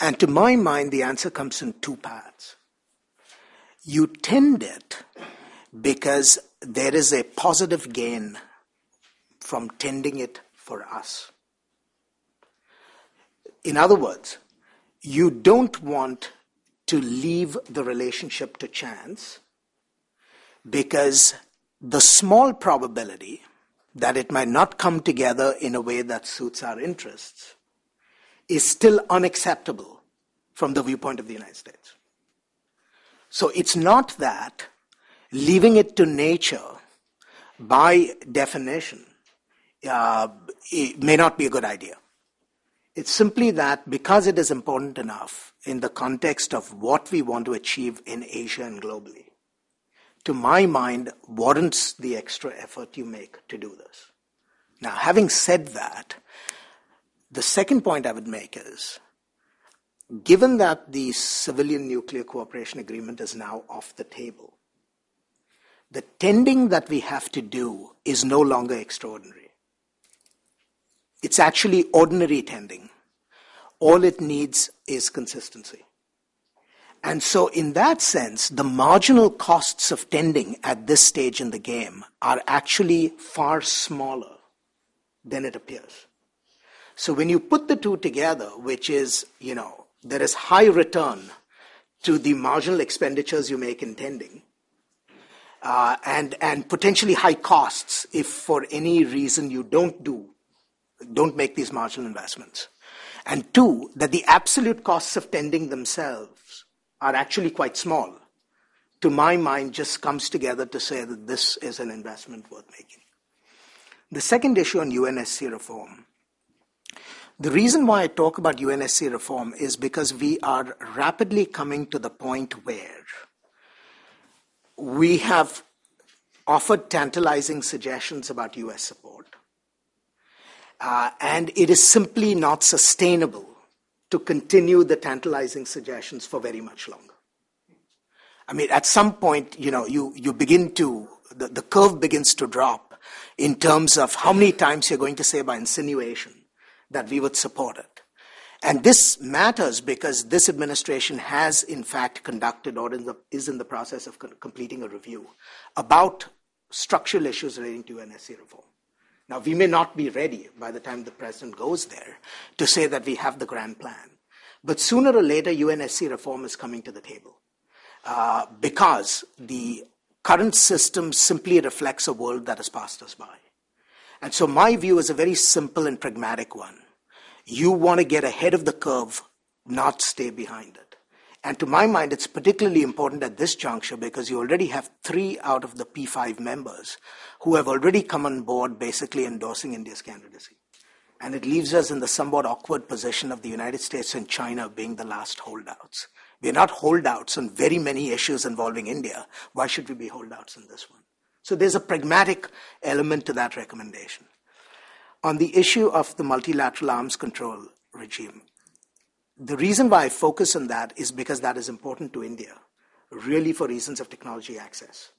And to my mind, the answer comes in two parts. You tend it because there is a positive gain from tending it for us. In other words, you don't want to leave the relationship to chance because the small probability that it might not come together in a way that suits our interests is still unacceptable from the viewpoint of the United States. So it's not that leaving it to nature, by definition, uh, may not be a good idea. It's simply that because it is important enough in the context of what we want to achieve in Asia and globally, to my mind, warrants the extra effort you make to do this. Now, having said that, the second point I would make is given that the civilian nuclear cooperation agreement is now off the table, the tending that we have to do is no longer extraordinary. It's actually ordinary tending. All it needs is consistency. And so, in that sense, the marginal costs of tending at this stage in the game are actually far smaller than it appears. So, when you put the two together, which is, you know, there is high return to the marginal expenditures you make in tending, uh, and and potentially high costs if for any reason you don't do don't make these marginal investments, and two that the absolute costs of tending themselves are actually quite small. To my mind, just comes together to say that this is an investment worth making. The second issue on UNSC reform the reason why I talk about UNSC reform is because we are rapidly coming to the point where we have offered tantalizing suggestions about US support. Uh, and it is simply not sustainable to continue the tantalizing suggestions for very much longer. I mean, at some point, you know, you, you begin to, the, the curve begins to drop in terms of how many times you're going to say by insinuation that we would support it. And this matters because this administration has, in fact, conducted or in the, is in the process of completing a review about structural issues relating to NSC reform. Now, we may not be ready by the time the president goes there to say that we have the grand plan. But sooner or later, UNSC reform is coming to the table uh, because the current system simply reflects a world that has passed us by. And so, my view is a very simple and pragmatic one. You want to get ahead of the curve, not stay behind it. And to my mind, it's particularly important at this juncture because you already have three out of the P5 members who have already come on board basically endorsing India's candidacy. And it leaves us in the somewhat awkward position of the United States and China being the last holdouts. We're not holdouts on very many issues involving India. Why should we be holdouts in this one? So there's a pragmatic element to that recommendation. On the issue of the multilateral arms control regime, the reason why I focus on that is because that is important to India, really for reasons of technology access.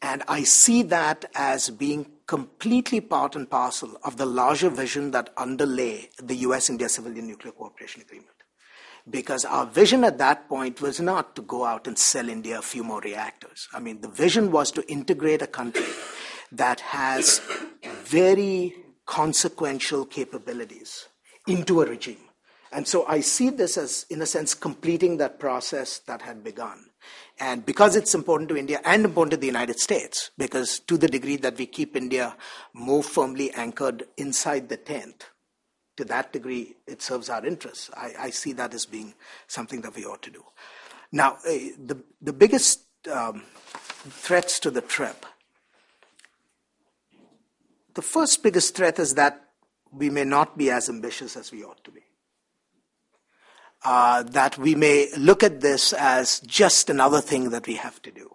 And I see that as being completely part and parcel of the larger vision that underlay the US India Civilian Nuclear Cooperation Agreement. Because our vision at that point was not to go out and sell India a few more reactors. I mean, the vision was to integrate a country that has very consequential capabilities into a regime. And so I see this as, in a sense, completing that process that had begun. And because it's important to India and important to the United States, because to the degree that we keep India more firmly anchored inside the tent, to that degree it serves our interests. I, I see that as being something that we ought to do. Now, uh, the, the biggest um, threats to the trip, the first biggest threat is that we may not be as ambitious as we ought to be uh, that we may look at this as just another thing that we have to do.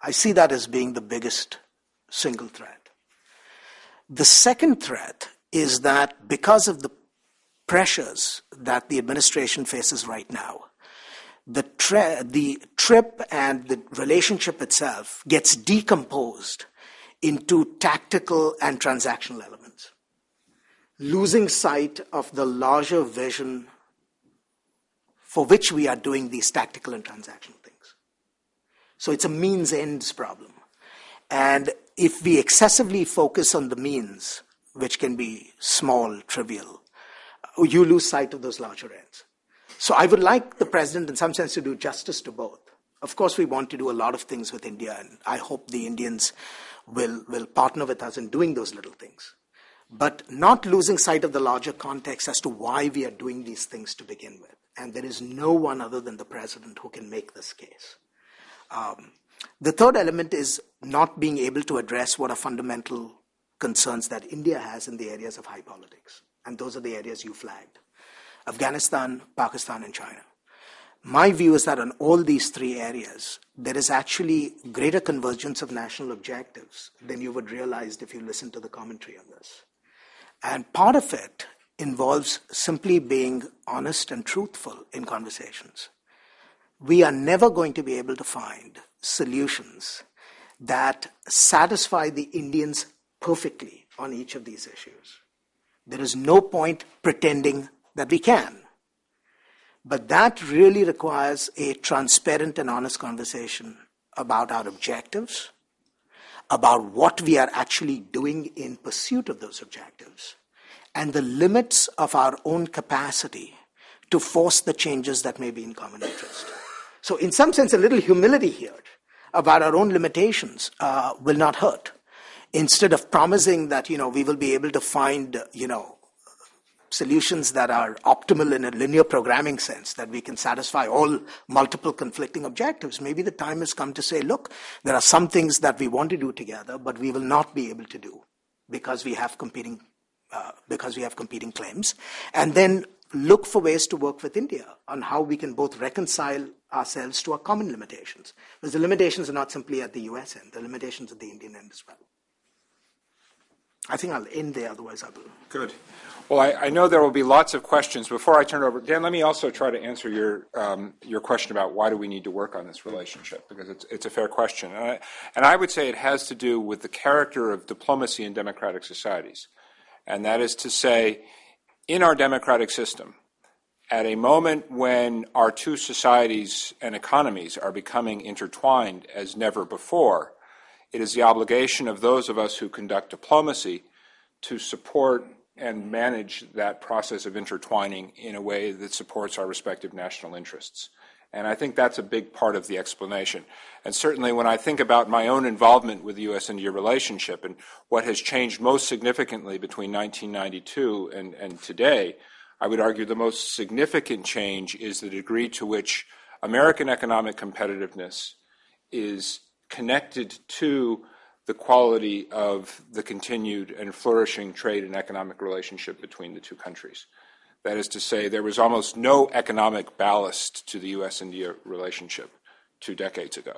I see that as being the biggest single threat. The second threat is that because of the pressures that the administration faces right now, the, the trip and the relationship itself gets decomposed into tactical and transactional elements, losing sight of the larger vision for which we are doing these tactical and transactional things. So it's a means ends problem. And if we excessively focus on the means, which can be small, trivial, you lose sight of those larger ends. So I would like the president, in some sense, to do justice to both. Of course, we want to do a lot of things with India, and I hope the Indians will, will partner with us in doing those little things. But not losing sight of the larger context as to why we are doing these things to begin with and there is no one other than the president who can make this case. Um, the third element is not being able to address what are fundamental concerns that India has in the areas of high politics. And those are the areas you flagged Afghanistan, Pakistan, and China. My view is that on all these three areas, there is actually greater convergence of national objectives than you would realize if you listen to the commentary on this. And part of it involves simply being honest and truthful in conversations. We are never going to be able to find solutions that satisfy the Indians perfectly on each of these issues. There is no point pretending that we can. But that really requires a transparent and honest conversation about our objectives, about what we are actually doing in pursuit of those objectives, and the limits of our own capacity to force the changes that may be in common interest. So, in some sense, a little humility here about our own limitations uh, will not hurt. Instead of promising that you know we will be able to find you know solutions that are optimal in a linear programming sense, that we can satisfy all multiple conflicting objectives. Maybe the time has come to say, look, there are some things that we want to do together, but we will not be able to do because we have competing uh, because we have competing claims, and then look for ways to work with India on how we can both reconcile ourselves to our common limitations. Because the limitations are not simply at the US end, the limitations at the Indian end as well. I think I'll end there, otherwise I will.
Good. Well, I, I, know there will be lots of questions. Before I turn it over, Dan, let me also try to answer your um, your question about why do we need to work on this relationship because it's it's a fair question, and I, and I would say it has to do with the character of diplomacy in democratic societies and that is to say, in our democratic system, at a moment when our two societies and economies are becoming intertwined as never before, it is the obligation of those of us who conduct diplomacy to support and manage that process of intertwining in a way that supports our respective national interests. And I think that's a big part of the explanation. And certainly when I think about my own involvement with the U.S. India relationship and what has changed most significantly between 1992 and, and today, I would argue the most significant change is the degree to which American economic competitiveness is connected to the quality of the continued and flourishing trade and economic relationship between the two countries. That is to say, there was almost no economic ballast to the U.S. India relationship two decades ago.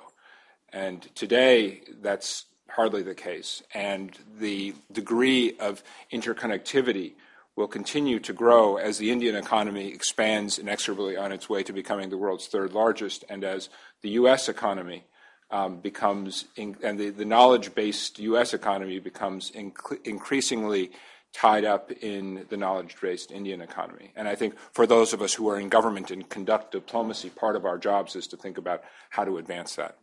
And today, that's hardly the case. And the degree of interconnectivity will continue to grow as the Indian economy expands inexorably on its way to becoming the world's third largest, and as the U.S. economy um, becomes, in, and the, the knowledge based U.S. economy becomes inc- increasingly tied up in the knowledge based Indian economy. And I think for those of us who are in government and conduct diplomacy, part of our jobs is to think about how to advance that.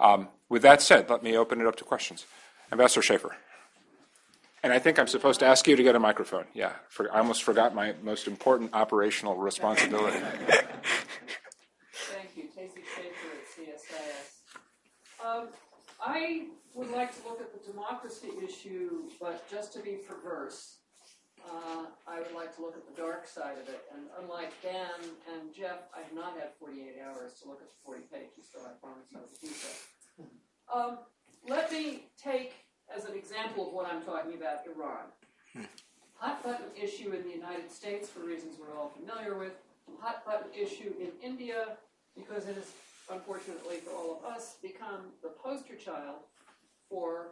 Um, with that said, let me open it up to questions. Ambassador Schaffer. And I think I'm supposed to ask you to get a microphone. Yeah, for, I almost forgot my most important operational responsibility.
Thank you. Tezi Schaffer at CSIS. Um, I would like to look at the democracy issue, but just to be perverse, uh, I would like to look at the dark side of it. And unlike Dan and Jeff, I have not had 48 hours to look at the 40 pages, so I promise I will do. Um, let me take as an example of what I'm talking about Iran. Hot button issue in the United States for reasons we're all familiar with. Hot button issue in India because it has, unfortunately for all of us, become the poster child for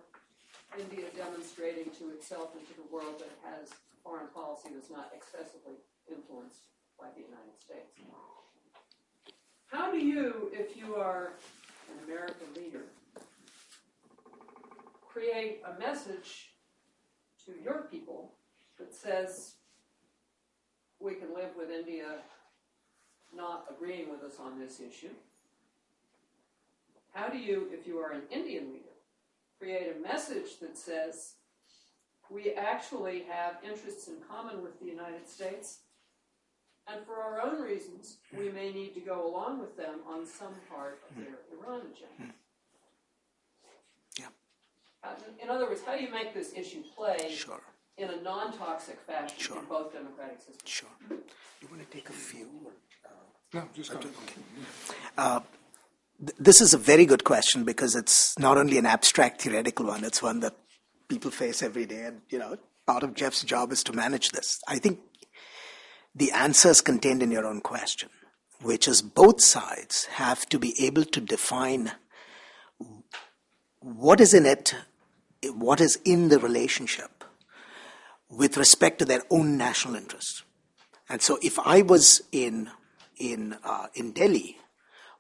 India demonstrating to itself and to the world that it has foreign policy that's not excessively influenced by the United States. How do you, if you are an American leader, create a message to your people that says we can live with India not agreeing with us on this issue? How do you, if you are an Indian leader, create a message that says we actually have interests in common with the United States, and for our own reasons, we may need to go along with them on some part of their Iran agenda?
Yeah.
Uh, In other words, how do you make this issue play
Sure,
in a non-toxic fashion
Sure.
in both democratic systems?
sure. You want to take a few?
or No, just go.
Th- This is a very good question because it's not only an abstract theoretical one, it's one that people face every day. And, you know, part of Jeff's job is to manage this. I think the answer is contained in your own question, which is both sides have to be able to define what is in it, what is in the relationship with respect to their own national interests. And so if I was in, in, uh, in Delhi,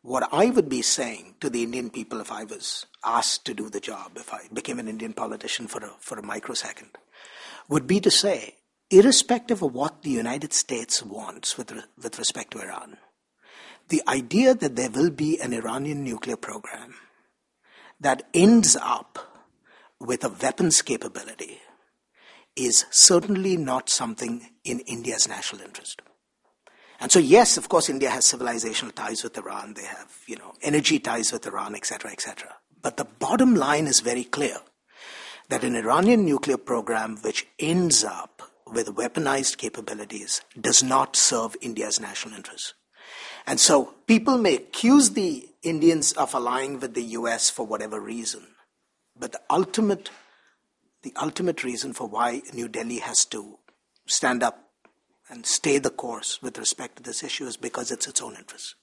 what I would be saying to the Indian people if I was asked to do the job, if I became an Indian politician for a, for a microsecond, would be to say, irrespective of what the United States wants with, re- with respect to Iran, the idea that there will be an Iranian nuclear program that ends up with a weapons capability is certainly not something in India's national interest. And so, yes, of course, India has civilizational ties with Iran. They have, you know, energy ties with Iran, etc., etc. But the bottom line is very clear that an Iranian nuclear program which ends up with weaponized capabilities does not serve India's national interests. And so people may accuse the Indians of allying with the US for whatever reason. But the ultimate, the ultimate reason for why New Delhi has to stand up and stay the course with respect to this issue is because it's its own interest.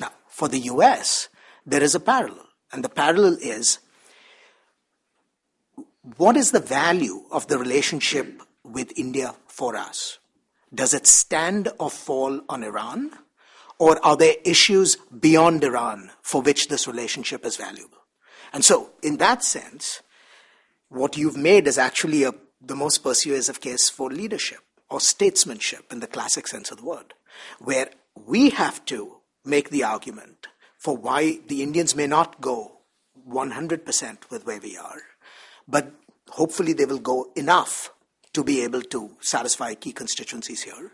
Now, for the US, there is a parallel. And the parallel is what is the value of the relationship with India for us? Does it stand or fall on Iran? Or are there issues beyond Iran for which this relationship is valuable? And so, in that sense, what you've made is actually a, the most persuasive case for leadership or statesmanship in the classic sense of the word, where we have to make the argument for why the Indians may not go 100% with where we are, but hopefully they will go enough to be able to satisfy key constituencies here.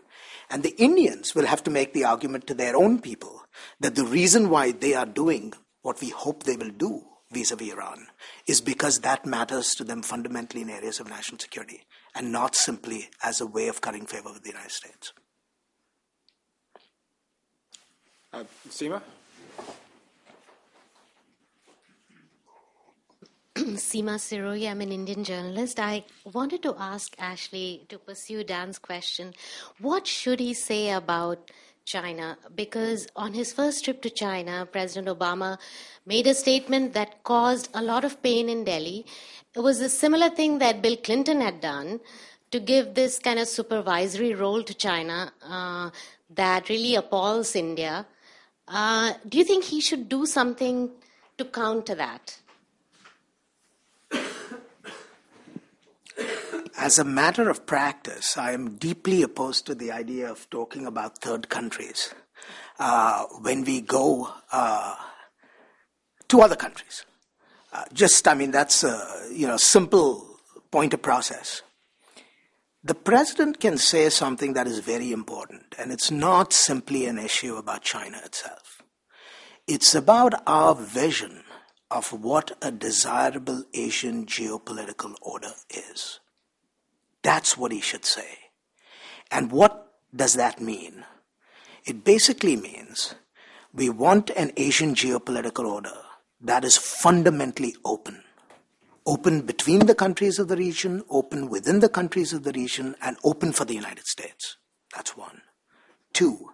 And the Indians will have to make the argument to their own people that the reason why they are doing what we hope they will do vis a vis Iran is because that matters to them fundamentally in areas of national security and not simply as a way of currying favor with the United States.
Uh, Seema?
Seema Sirohi, I'm an Indian journalist. I wanted to ask Ashley to pursue Dan's question. What should he say about China? Because on his first trip to China, President Obama made a statement that caused a lot of pain in Delhi. It was a similar thing that Bill Clinton had done to give this kind of supervisory role to China uh, that really appalls India. Uh, do you think he should do something to counter that?
As a matter of practice, I am deeply opposed to the idea of talking about third countries uh, when we go uh, to other countries. Uh, just, I mean, that's a you know simple point of process. The president can say something that is very important, and it's not simply an issue about China itself. It's about our vision of what a desirable Asian geopolitical order is. That's what he should say. And what does that mean? It basically means we want an Asian geopolitical order that is fundamentally open. Open between the countries of the region, open within the countries of the region, and open for the United States. That's one. Two,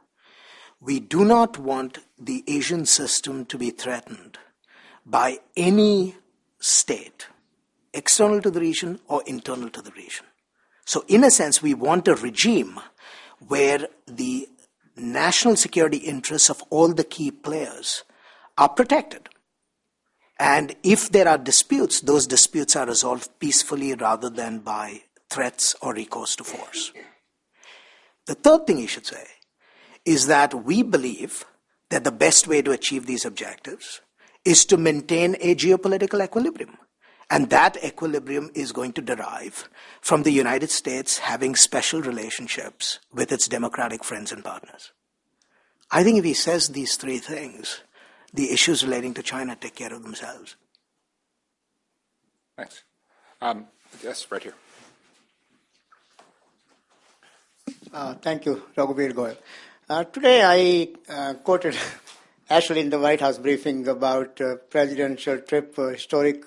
we do not want the Asian system to be threatened by any state, external to the region or internal to the region. So, in a sense, we want a regime where the national security interests of all the key players are protected. And if there are disputes, those disputes are resolved peacefully rather than by threats or recourse to force. The third thing he should say is that we believe that the best way to achieve these objectives is to maintain a geopolitical equilibrium. And that equilibrium is going to derive from the United States having special relationships with its democratic friends and partners. I think if he says these three things, the issues relating to China take care of themselves.
Thanks. Um, yes, right here.
Uh, thank you, Raghuveer Goyal. Uh, today I uh, quoted Ashley in the White House briefing about uh, presidential trip, uh, historic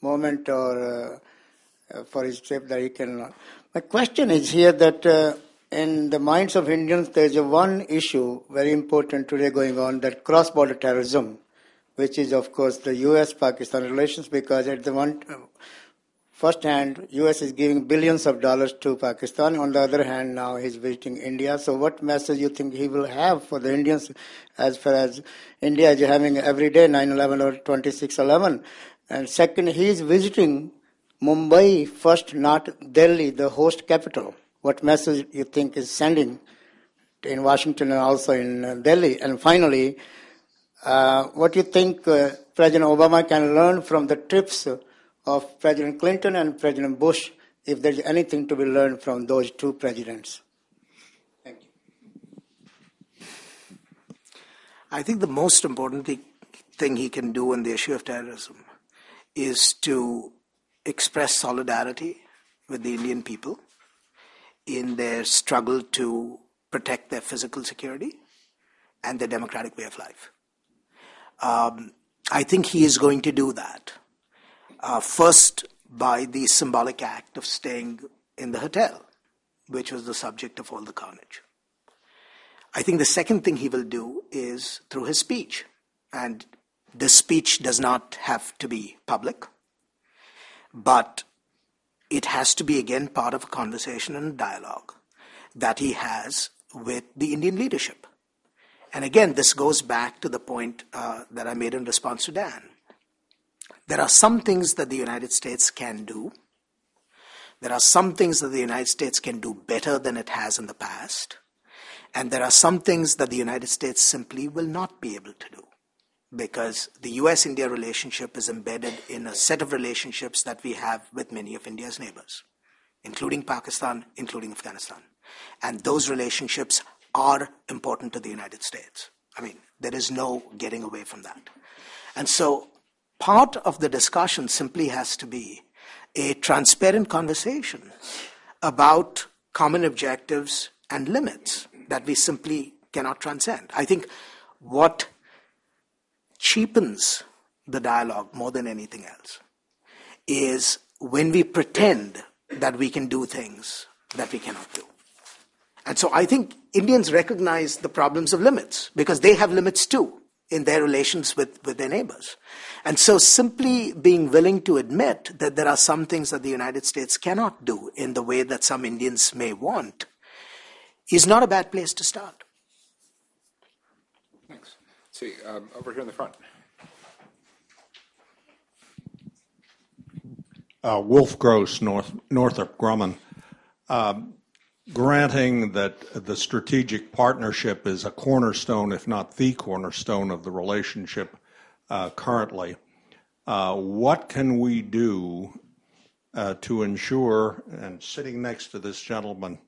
moment or uh, uh, for his trip that he can. My question is here that uh, in the minds of Indians, there's one issue very important today going on that cross-border terrorism, which is of course the U.S.-Pakistan relations, because at the one uh, first hand, U.S. is giving billions of dollars to Pakistan. On the other hand, now he's visiting India. So, what message you think he will have for the Indians, as far as India is having every day 9/11 or 26/11? And second, he is visiting Mumbai first, not Delhi, the host capital what message you think is sending in Washington and also in uh, Delhi. And finally, uh, what do you think uh, President Obama can learn from the trips of President Clinton and President Bush, if there's anything to be learned from those two presidents. Thank you.
I think the most important thing he can do on the issue of terrorism is to express solidarity with the Indian people in their struggle to protect their physical security and their democratic way of life. Um, I think he is going to do that. Uh, first, by the symbolic act of staying in the hotel, which was the subject of all the carnage. I think the second thing he will do is through his speech. And this speech does not have to be public, but it has to be again part of a conversation and dialogue that he has with the Indian leadership. And again, this goes back to the point uh, that I made in response to Dan. There are some things that the United States can do. There are some things that the United States can do better than it has in the past. And there are some things that the United States simply will not be able to do because the US India relationship is embedded in a set of relationships that we have with many of India's neighbors, including Pakistan, including Afghanistan. And those relationships are important to the United States. I mean, there is no getting away from that. And so part of the discussion simply has to be a transparent conversation about common objectives and limits that we simply cannot transcend. I think what cheapens the dialogue more than anything else is when we pretend that we can do things that we cannot do. And so I think Indians recognize the problems of limits because they have limits too in their relations with, with their neighbors. And so simply being willing to admit that there are some things that the United States cannot do in the way that some Indians may want is not a bad place to start.
See, um, over here in the front.
Uh, Wolf Gross, North, Northrop Grumman. Um, granting that the strategic partnership is a cornerstone, if not the cornerstone, of the relationship uh, currently, uh, what can we do uh, to ensure, and sitting next to this gentleman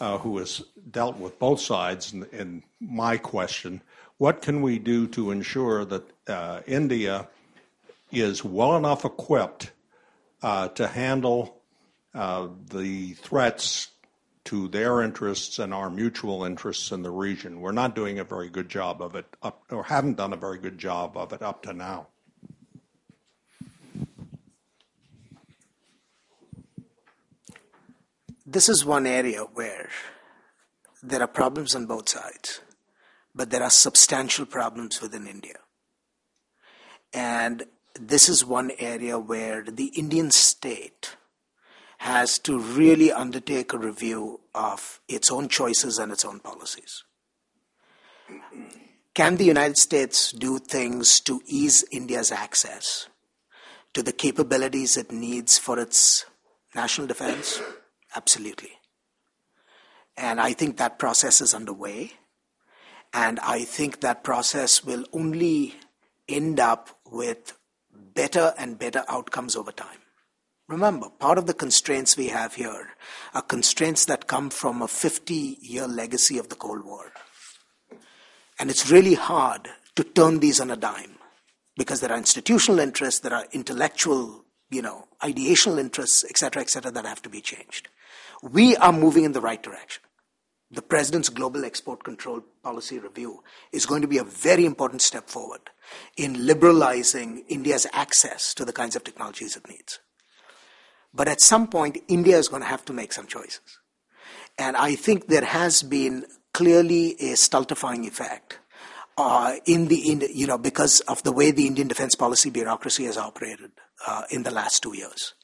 uh, who has dealt with both sides in, in, my question, what can we do to ensure that uh, India is well enough equipped uh, to handle uh, the threats to their interests and our mutual interests in the region. We're not doing a very good job of it, up, or haven't done a very good job of it up to now.
This is one area where there are problems on both sides, but there are substantial problems within India. And this is one area where the Indian state has to really undertake a review of its own choices and its own policies. Can the United States do things to ease India's access to the capabilities it needs for its national defense? Absolutely. And I think that process is underway. And I think that process will only end up with better and better outcomes over time. Remember, part of the constraints we have here are constraints that come from a 50 year legacy of the Cold War. And it's really hard to turn these on a dime because there are institutional interests, there are intellectual, you know, ideational interests, et cetera, et cetera, that have to be changed. We are moving in the right direction. The President's Global Export Control Policy Review is going to be a very important step forward in liberalizing India's access to the kinds of technologies it needs. But at some point, India is going to have to make some choices. And I think there has been clearly a stultifying effect uh, in the, in, you know, because of the way the Indian defense policy bureaucracy has operated uh, in the last two years.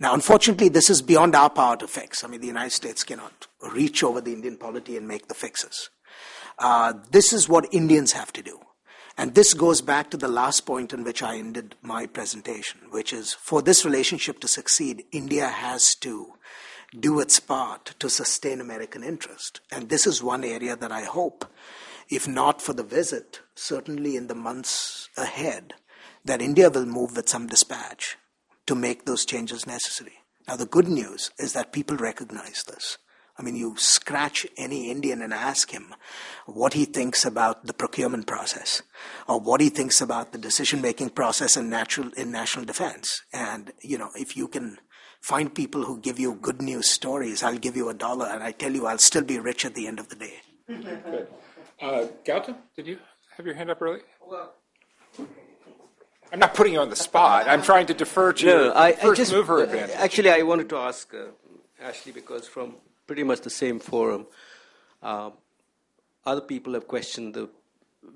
Now, unfortunately, this is beyond our power to fix. I mean, the United States cannot reach over the Indian polity and make the fixes. Uh, this is what Indians have to do. And this goes back to the last point in which I ended my presentation, which is for this relationship to succeed, India has to do its part to sustain American interest. And this is one area that I hope, if not for the visit, certainly in the months ahead, that India will move with some dispatch to make those changes necessary. Now, the good news is that people recognize this. I mean, you scratch any Indian and ask him what he thinks about the procurement process or what he thinks about the decision making process in, natural, in national defense. And, you know, if you can find people who give you good news stories, I'll give you a dollar and I tell you I'll still be rich at the end of the day.
Good. Uh, Gautam, did you have your hand up early? Well, I'm not putting you on the spot. I'm trying to defer to no, I, first I just, mover advantage.
Actually, I wanted to ask uh, Ashley because from pretty much the same forum. Uh, other people have questioned the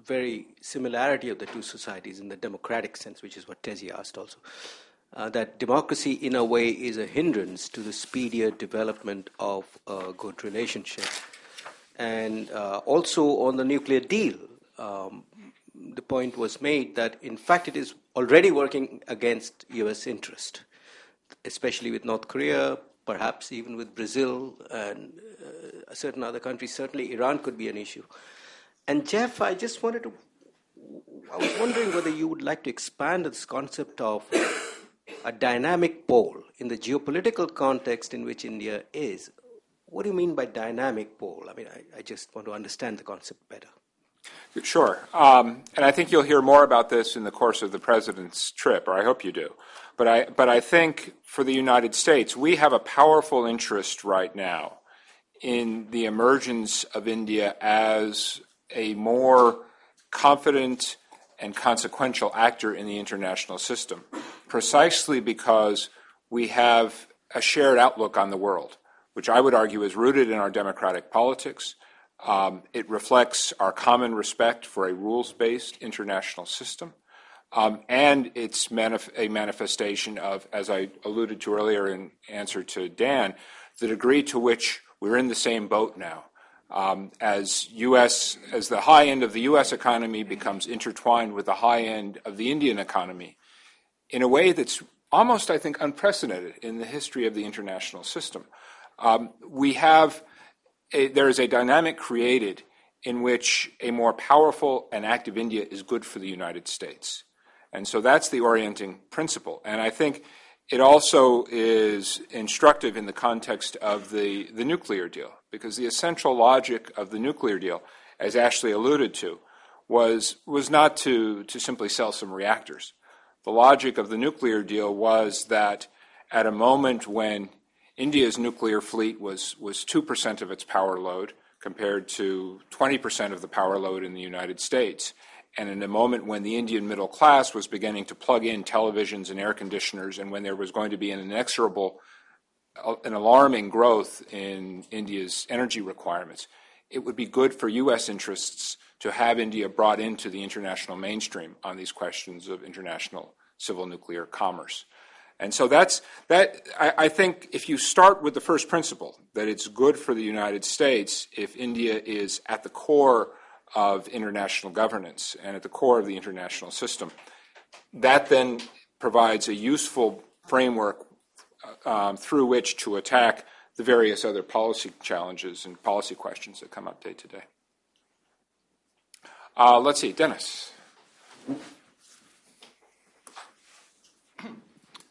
very similarity of the two societies in the democratic sense, which is what Tezi asked also. Uh, that democracy, in a way, is a hindrance to the speedier development of a good relationship. And uh, also on the nuclear deal, um, the point was made that, in fact, it is already working against US interest, especially with North Korea, perhaps even with Brazil and uh, certain other countries. Certainly, Iran could be an issue. And Jeff, I just wanted to, I was wondering whether you would like to expand this concept of a dynamic pole in the geopolitical context in which India is. What do you mean by dynamic pole? I mean, I, I just want to understand the concept better.
Sure. Um, and I think you'll hear more about this in the course of the president's trip, or I hope you do. But I, but I think for the United States, we have a powerful interest right now in the emergence of India as a more confident and consequential actor in the international system, precisely because we have a shared outlook on the world, which I would argue is rooted in our democratic politics. Um, it reflects our common respect for a rules based international system. Um, and it's manif- a manifestation of, as I alluded to earlier in answer to Dan, the degree to which we're in the same boat now. Um, as U.S. as the high end of the U.S. economy becomes intertwined with the high end of the Indian economy, in a way that's almost, I think, unprecedented in the history of the international system. Um, we have a, there is a dynamic created in which a more powerful and active India is good for the United States. And so that's the orienting principle. And I think it also is instructive in the context of the, the nuclear deal, because the essential logic of the nuclear deal, as Ashley alluded to, was, was not to, to simply sell some reactors. The logic of the nuclear deal was that at a moment when India's nuclear fleet was, was 2% of its power load compared to 20% of the power load in the United States, and in a moment when the Indian middle class was beginning to plug in televisions and air conditioners, and when there was going to be an inexorable, uh, an alarming growth in India's energy requirements, it would be good for U.S. interests to have India brought into the international mainstream on these questions of international civil nuclear commerce. And so that's that. I, I, think if you start with the first principle that it's good for the United States if India is at the core of international governance and at the core of the international system. That then provides a useful framework um, through which to attack the various other policy challenges and policy questions that come up day to day. Uh, let's see, Dennis.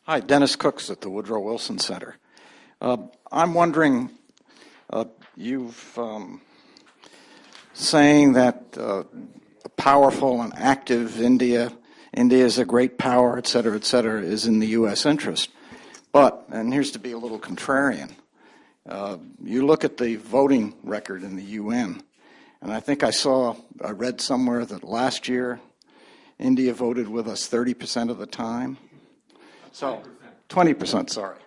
Hi, Dennis Kux at the Woodrow Wilson Center. Uh, I'm wondering, uh, you've um, saying that uh, a powerful and active India, India is a great power, et cetera, et cetera, is in the U.S. interest. But, and here's to be a little contrarian, uh, you look at the voting record in the UN, and I think I saw, I read somewhere that last year India voted with us 30% of the time. So, 20%, sorry.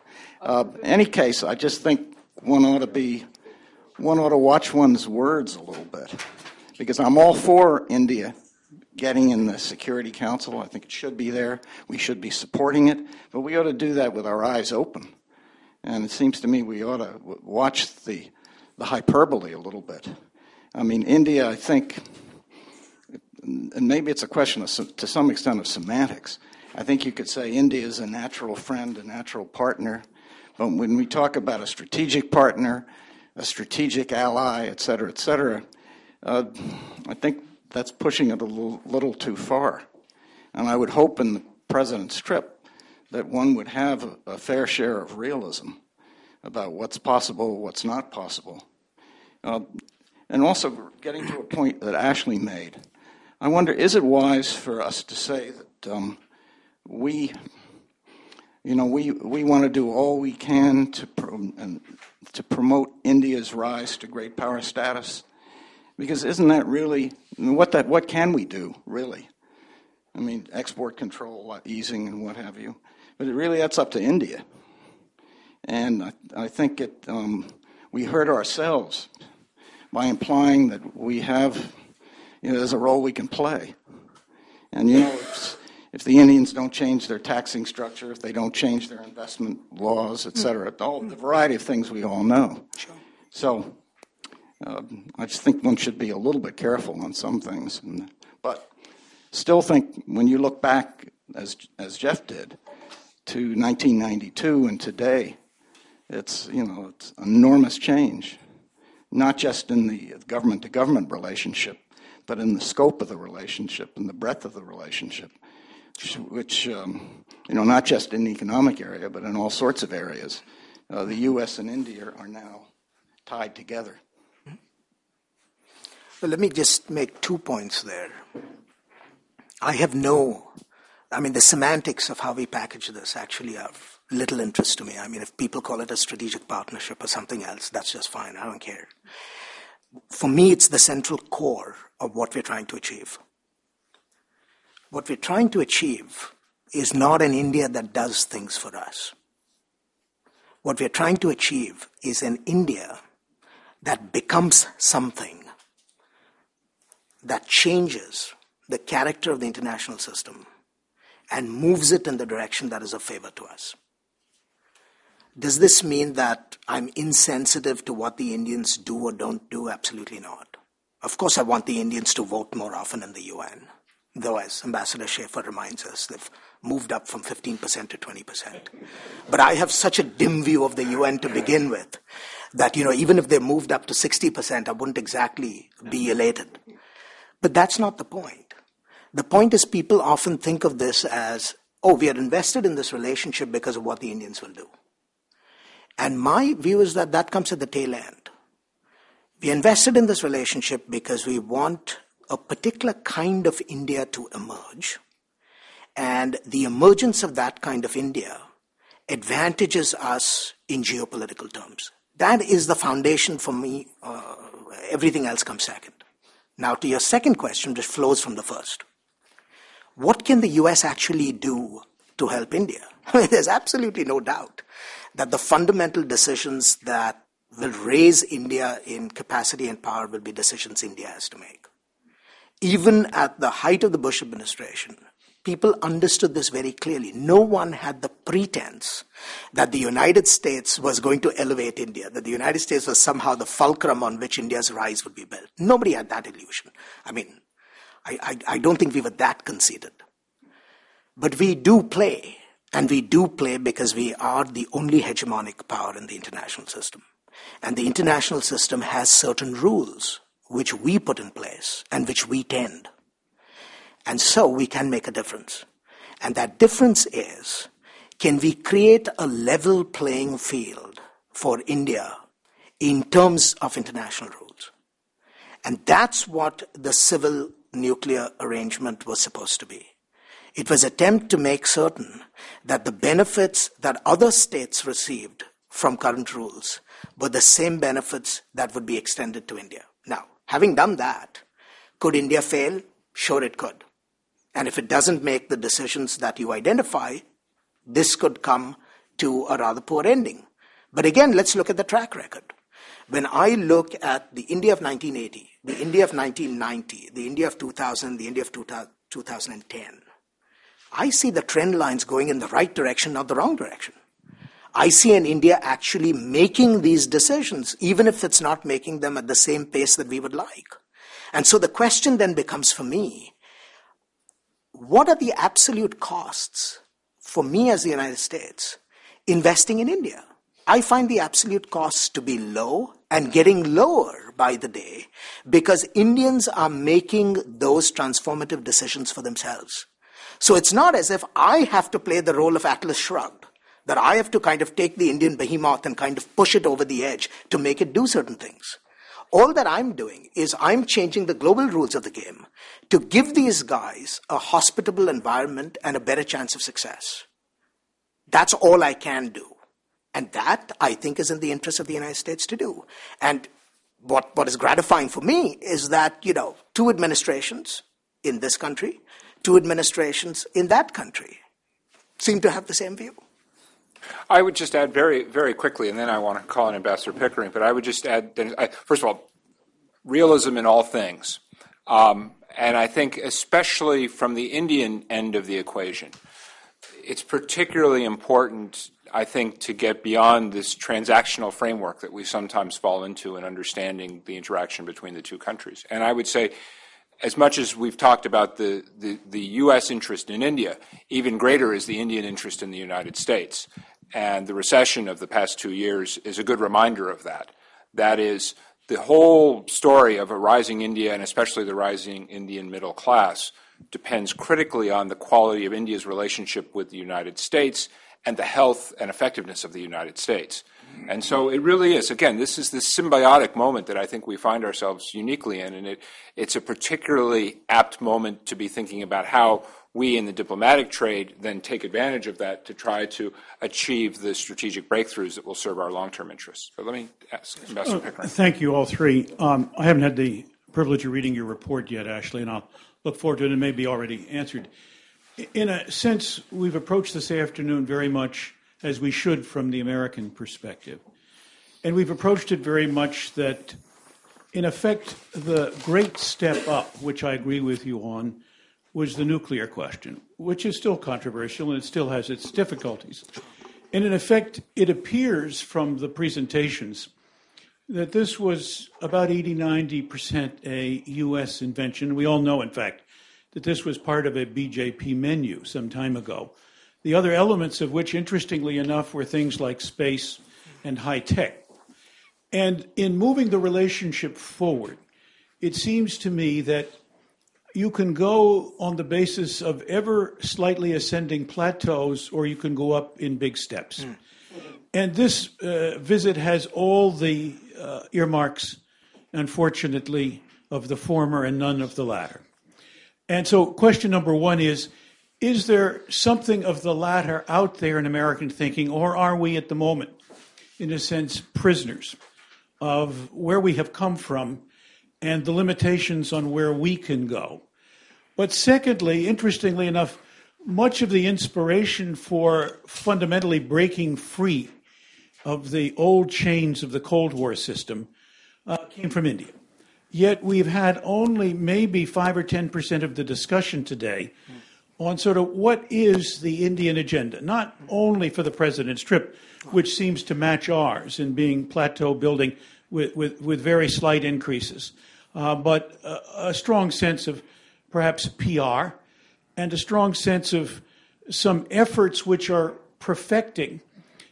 Uh, any case, I just think one ought to be one ought to watch one's words a little bit. Because I'm all for India getting in the Security Council. I think it should be there. We should be supporting it. But we ought to do that with our eyes open. And it seems to me we ought to watch the, the hyperbole a little bit. I mean, India, I think, and maybe it's a question of, to some extent of semantics. I think you could say India is a natural friend, a natural partner. But when we talk about a strategic partner, a strategic ally, et cetera, et cetera, uh, I think that's pushing it a little, little, too far. And I would hope in the president's trip that one would have a, a fair share of realism about what's possible, what's not possible. Uh, and also getting to a point that Ashley made. I wonder, is it wise for us to say that um, we you know, we, we want to do all we can to, pro- to promote India's rise to great power status. Because isn't that really, what, that, what can we do, really? I mean, export control, easing, and what have you. But it really, that's up to India. And I, I think it, um, we hurt ourselves by implying that we have, you know, there's a role we can play. And, you know, if the Indians don't change their taxing structure, if they don't change their investment laws, et cetera, all the variety of things we all know. Sure. So uh, I just think one should be a little bit careful on some things. But still think when you look back, as, as Jeff did, to 1992 and today, it's, you know, it's enormous change, not just in the government to government relationship, but in the scope of the relationship and the breadth of the relationship which, um, you know, not just in the economic area, but in all sorts of areas, uh, the U.S. and India are now tied together.
Well, let me just make two points there. I have no, I mean, the semantics of how we package this actually have little interest to me. I mean, if people call it a strategic partnership or something else, that's just fine. I don't care. For me, it's the central core of what we're trying to achieve. What we're trying to achieve is not an India that does things for us. What we're trying to achieve is an India that becomes something that changes the character of the international system and moves it in the direction that is of favor to us. Does this mean that I'm insensitive to what the Indians do or don't do? Absolutely not. Of course, I want the Indians to vote more often in the UN though as Ambassador Schaffer reminds us, they've moved up from 15% to 20%. But I have such a dim view of the UN to begin with that, you know, even if they moved up to 60%, I wouldn't exactly be elated. But that's not the point. The point is people often think of this as, oh, we are invested in this relationship because of what the Indians will do. And my view is that that comes at the tail end. We invested in this relationship because we want a particular kind of India to emerge. And the emergence of that kind of India advantages us in geopolitical terms. That is the foundation for me. Uh, everything else comes second. Now, to your second question, which flows from the first. What can the US actually do to help India? There's absolutely no doubt that the fundamental decisions that will raise India in capacity and power will be decisions India has to make. Even at the height of the Bush administration, people understood this very clearly. No one had the pretense that the United States was going to elevate India, that the United States was somehow the fulcrum on which India's rise would be built. Nobody had that illusion. I mean, I, I, I don't think we were that conceited. But we do play, and we do play because we are the only hegemonic power in the international system. And the international system has certain rules which we put in place and which we tend. And so we can make a difference. And that difference is can we create a level playing field for India in terms of international rules? And that's what the civil nuclear arrangement was supposed to be. It was an attempt to make certain that the benefits that other states received from current rules were the same benefits that would be extended to India. Having done that, could India fail? Sure, it could. And if it doesn't make the decisions that you identify, this could come to a rather poor ending. But again, let's look at the track record. When I look at the India of 1980, the India of 1990, the India of 2000, the India of 2010, I see the trend lines going in the right direction, not the wrong direction. I see an India actually making these decisions, even if it's not making them at the same pace that we would like. And so the question then becomes for me what are the absolute costs for me as the United States investing in India? I find the absolute costs to be low and getting lower by the day because Indians are making those transformative decisions for themselves. So it's not as if I have to play the role of Atlas Shrugged, that I have to kind of take the Indian behemoth and kind of push it over the edge to make it do certain things. All that I'm doing is I'm changing the global rules of the game to give these guys a hospitable environment and a better chance of success. That's all I can do. And that, I think, is in the interest of the United States to do. And what, what is gratifying for me is that, you know, two administrations in this country two administrations in that country seem to have the same view.
I would just add very, very quickly, and then I want to call on Ambassador Pickering, but I would just add, first of all, realism in all things. Um, and I think, especially from the Indian end of the equation, it's particularly important, I think, to get beyond this transactional framework that we sometimes fall into in understanding the interaction between the two countries. And I would say, as much as we've talked about the, the, the, U.S. interest in India, even greater is the Indian interest in the United States. And the recession of the past two years is a good reminder of that. That is, the whole story of a rising India, and especially the rising Indian middle class, depends critically on the quality of India's relationship with the United States and the health and effectiveness of the United States. And so it really is. Again, this is this symbiotic moment that I think we find ourselves uniquely in, and it, it's a particularly apt moment to be thinking about how we in the diplomatic trade then take advantage of that to try to achieve the strategic breakthroughs that will serve our long-term interests. But let me ask Ambassador uh,
Thank you, all three. Um, I haven't had the privilege of reading your report yet, Ashley, and I'll look forward to it. It may be already answered. In a sense, we've approached this afternoon very much as we should from the American perspective. And we've approached it very much that, in effect, the great step up, which I agree with you on, was the nuclear question, which is still controversial and it still has its difficulties. And in effect, it appears from the presentations that this was about 80, 90% a U.S. invention. We all know, in fact, that this was part of a BJP menu some time ago. The other elements of which, interestingly enough, were things like space and high tech. And in moving the relationship forward, it seems to me that you can go on the basis of ever slightly ascending plateaus, or you can go up in big steps. Mm. And this uh, visit has all the uh, earmarks, unfortunately, of the former and none of the latter. And so, question number one is Is there something of the latter out there in American thinking, or are we at the moment, in a sense, prisoners of where we have come from and the limitations on where we can go? But secondly, interestingly enough, much of the inspiration for fundamentally breaking free of the old chains of the Cold War system uh, came from India. Yet we've had only maybe 5 or 10% of the discussion today on sort of what is the Indian agenda, not only for the president's trip, which seems to match ours in being plateau building with, with, with very slight increases, uh, but a, a strong sense of perhaps PR and a strong sense of some efforts which are perfecting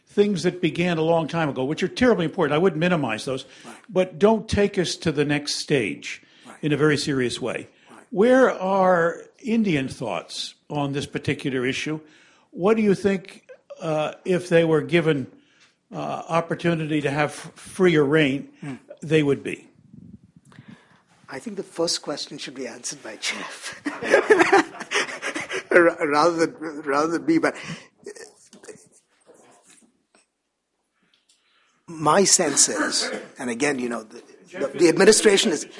things that began a long time ago, which are terribly important. I wouldn't minimize those, right. but don't take us to the next stage right. in a very serious way. Right. Where are Indian thoughts on this particular issue? What do you think uh, if they were given uh, opportunity to have freer reign, hmm. they would be?
I think the first question should be answered by Jeff rather than rather than me. But my sense is, and again, you know, the, the, the administration is.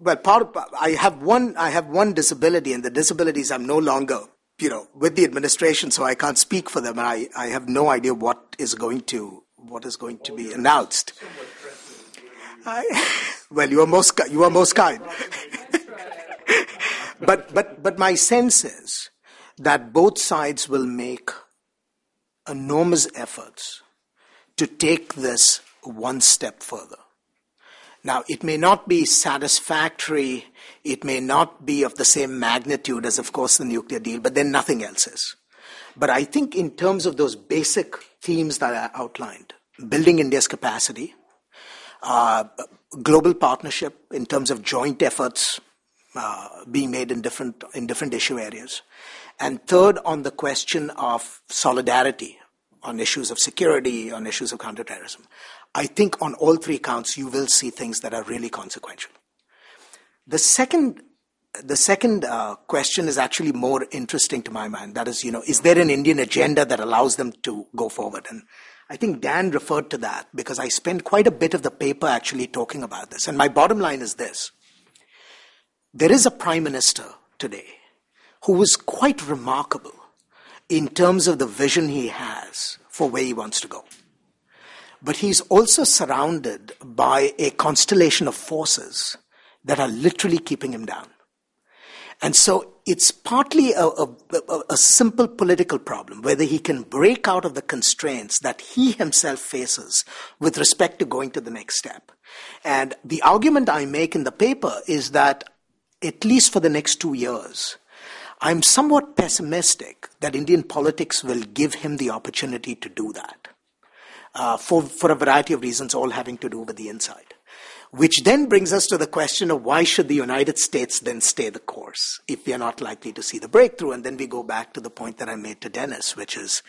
but part of, I have one I have one disability, and the disability is I'm no longer you know with the administration, so I can't speak for them, and I, I have no idea what is going to what is going to be announced. I, well, you are most you are most kind. but but but my sense is that both sides will make enormous efforts to take this one step further. Now, it may not be satisfactory, it may not be of the same magnitude as, of course, the nuclear deal, but then nothing else is. But I think, in terms of those basic themes that I outlined building India's capacity, uh, global partnership in terms of joint efforts uh, being made in different, in different issue areas, and third, on the question of solidarity on issues of security, on issues of counterterrorism. I think on all three counts, you will see things that are really consequential. The second, the second uh, question is actually more interesting to my mind. That is, you know, is there an Indian agenda that allows them to go forward? And I think Dan referred to that because I spent quite a bit of the paper actually talking about this. And my bottom line is this there is a prime minister today who was quite remarkable in terms of the vision he has for where he wants to go. But he's also surrounded by a constellation of forces that are literally keeping him down. And so it's partly a, a, a, simple political problem, whether he can break out of the constraints that he himself faces with respect to going to the next step. And the argument I make in the paper is that, at least for the next two years, I'm somewhat pessimistic that Indian politics will give him the opportunity to do that uh, for, for a variety of reasons, all having to do with the inside. Which then brings us to the question of why should the United States then stay the course if we are not likely to see the breakthrough? And then we go back to the point that I made to Dennis, which is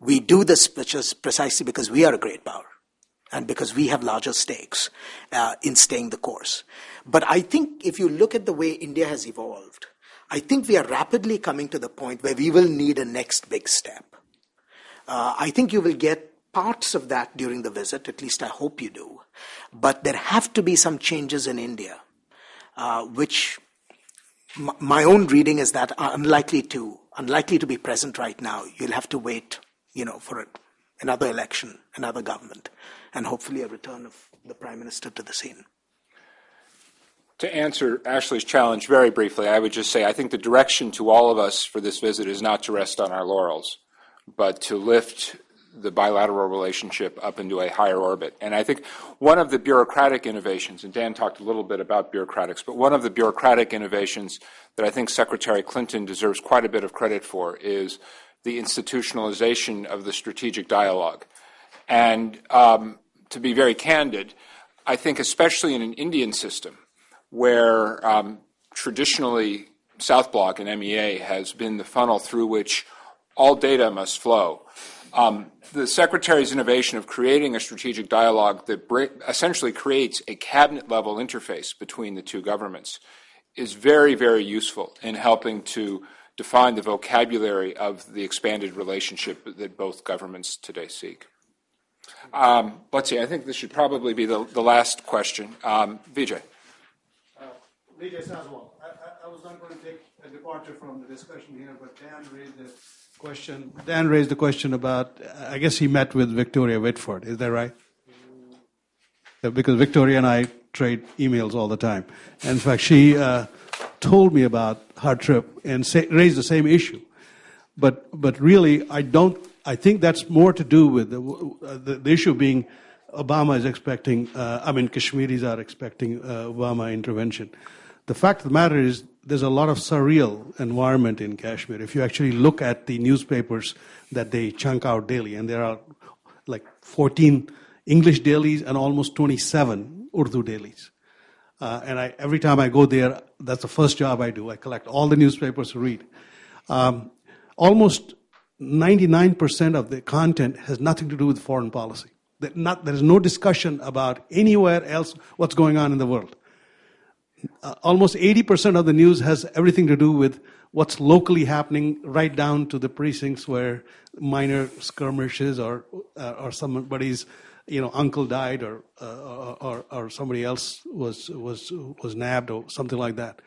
we do this which is precisely because we are a great power and because we have larger stakes uh, in staying the course. But I think if you look at the way India has evolved, I think we are rapidly coming to the point where we will need a next big step. Uh, I think you will get parts of that during the visit, at least I hope you do. But there have to be some changes in India, uh, which m- my own reading is that are unlikely to unlikely to be present right now. You'll have to wait, you know, for another election, another government, and hopefully a return of the prime minister to the scene.
To answer Ashley's challenge very briefly, I would just say I think the direction to all of us for this visit is not to rest on our laurels, but to lift the bilateral relationship up into a higher orbit. And I think one of the bureaucratic innovations, and Dan talked a little bit about bureaucratics, but one of the bureaucratic innovations that I think Secretary Clinton deserves quite a bit of credit for is the institutionalization of the strategic dialogue. And um, to be very candid, I think, especially in an Indian system, where um, traditionally South Block and MEA has been the funnel through which all data must flow. Um, the Secretary's innovation of creating a strategic dialogue that essentially creates a cabinet level interface between the two governments is very, very useful in helping to define the vocabulary of the expanded relationship that both governments today seek. Um, let's see, I think this should probably be the, the last question. Um, Vijay.
Uh, Vijay Sazawal. I, I, I was not going to take a departure from the discussion here, but Dan raised the question. Dan raised the question about. I guess he met with Victoria Whitford. Is that right? Yeah, because Victoria and I trade emails all the time. And in fact, she uh, told me about her trip and say, raised the same issue. But but really, I don't. I think that's more to do with the, uh, the, the issue being Obama is expecting. Uh, I mean, Kashmiris are expecting uh, Obama intervention. The fact of the matter is, there's a lot of surreal environment in Kashmir. If you actually look at the newspapers that they chunk out daily, and there are like 14 English dailies and almost 27 Urdu dailies. Uh, and I, every time I go there, that's the first job I do. I collect all the newspapers to read. Um, almost 99% of the content has nothing to do with foreign policy. Not, there is no discussion about anywhere else what's going on in the world. Uh, almost 80% of the news has everything to do with what's locally happening right down to the precincts where minor skirmishes or, uh, or somebody's you know uncle died or, uh, or, or somebody else was, was, was nabbed or something like that.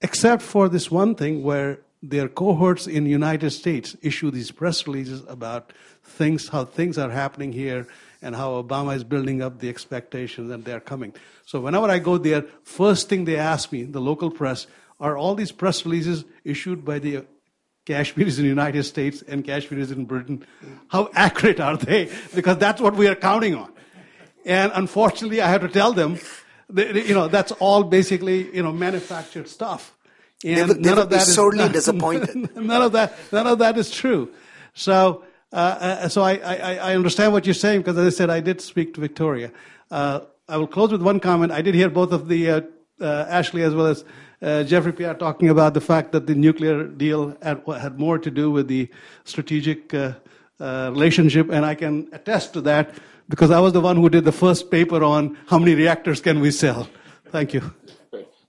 Except for this one thing where their cohorts in United States issue these press releases about things, how things are happening here and how Obama is building up the expectations and they're coming. So whenever I go there, first thing they ask me, the local press, are all these press releases issued by the Kashmiris in the United States and Kashmiris in Britain, how accurate are they? Because that's what we are counting on. And unfortunately, I have to tell them, that, you know, that's all basically, you know, manufactured stuff.
And they, they none of that is sorely disappointed.
none of that, none of that is true. So, uh, uh, so I, I, I, understand what you're saying because, as I said, I did speak to Victoria. Uh, I will close with one comment. I did hear both of the uh, uh, Ashley as well as Jeffrey Pierre talking about the fact that the nuclear deal had, had more to do with the strategic relationship, and I can attest to that because I was the one who did the first paper on how many reactors can we sell. Thank you.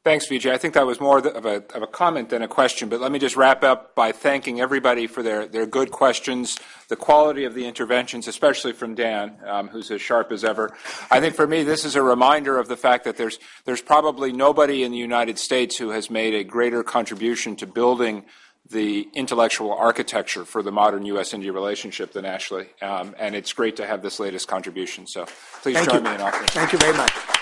Thanks, Vijay. I think that was more of a, of a comment than a question, but let me just wrap up by thanking everybody for their, their good questions, the quality of the interventions, especially from Dan, um, who's as sharp as ever. I think for me, this is a reminder of the fact that there's, there's probably nobody in the United States who has made a greater contribution to building the intellectual architecture for the modern U.S. India relationship than Ashley. Um, and it's great to have this latest contribution. So please
Thank
join
you.
me in offering.
Thank you very much.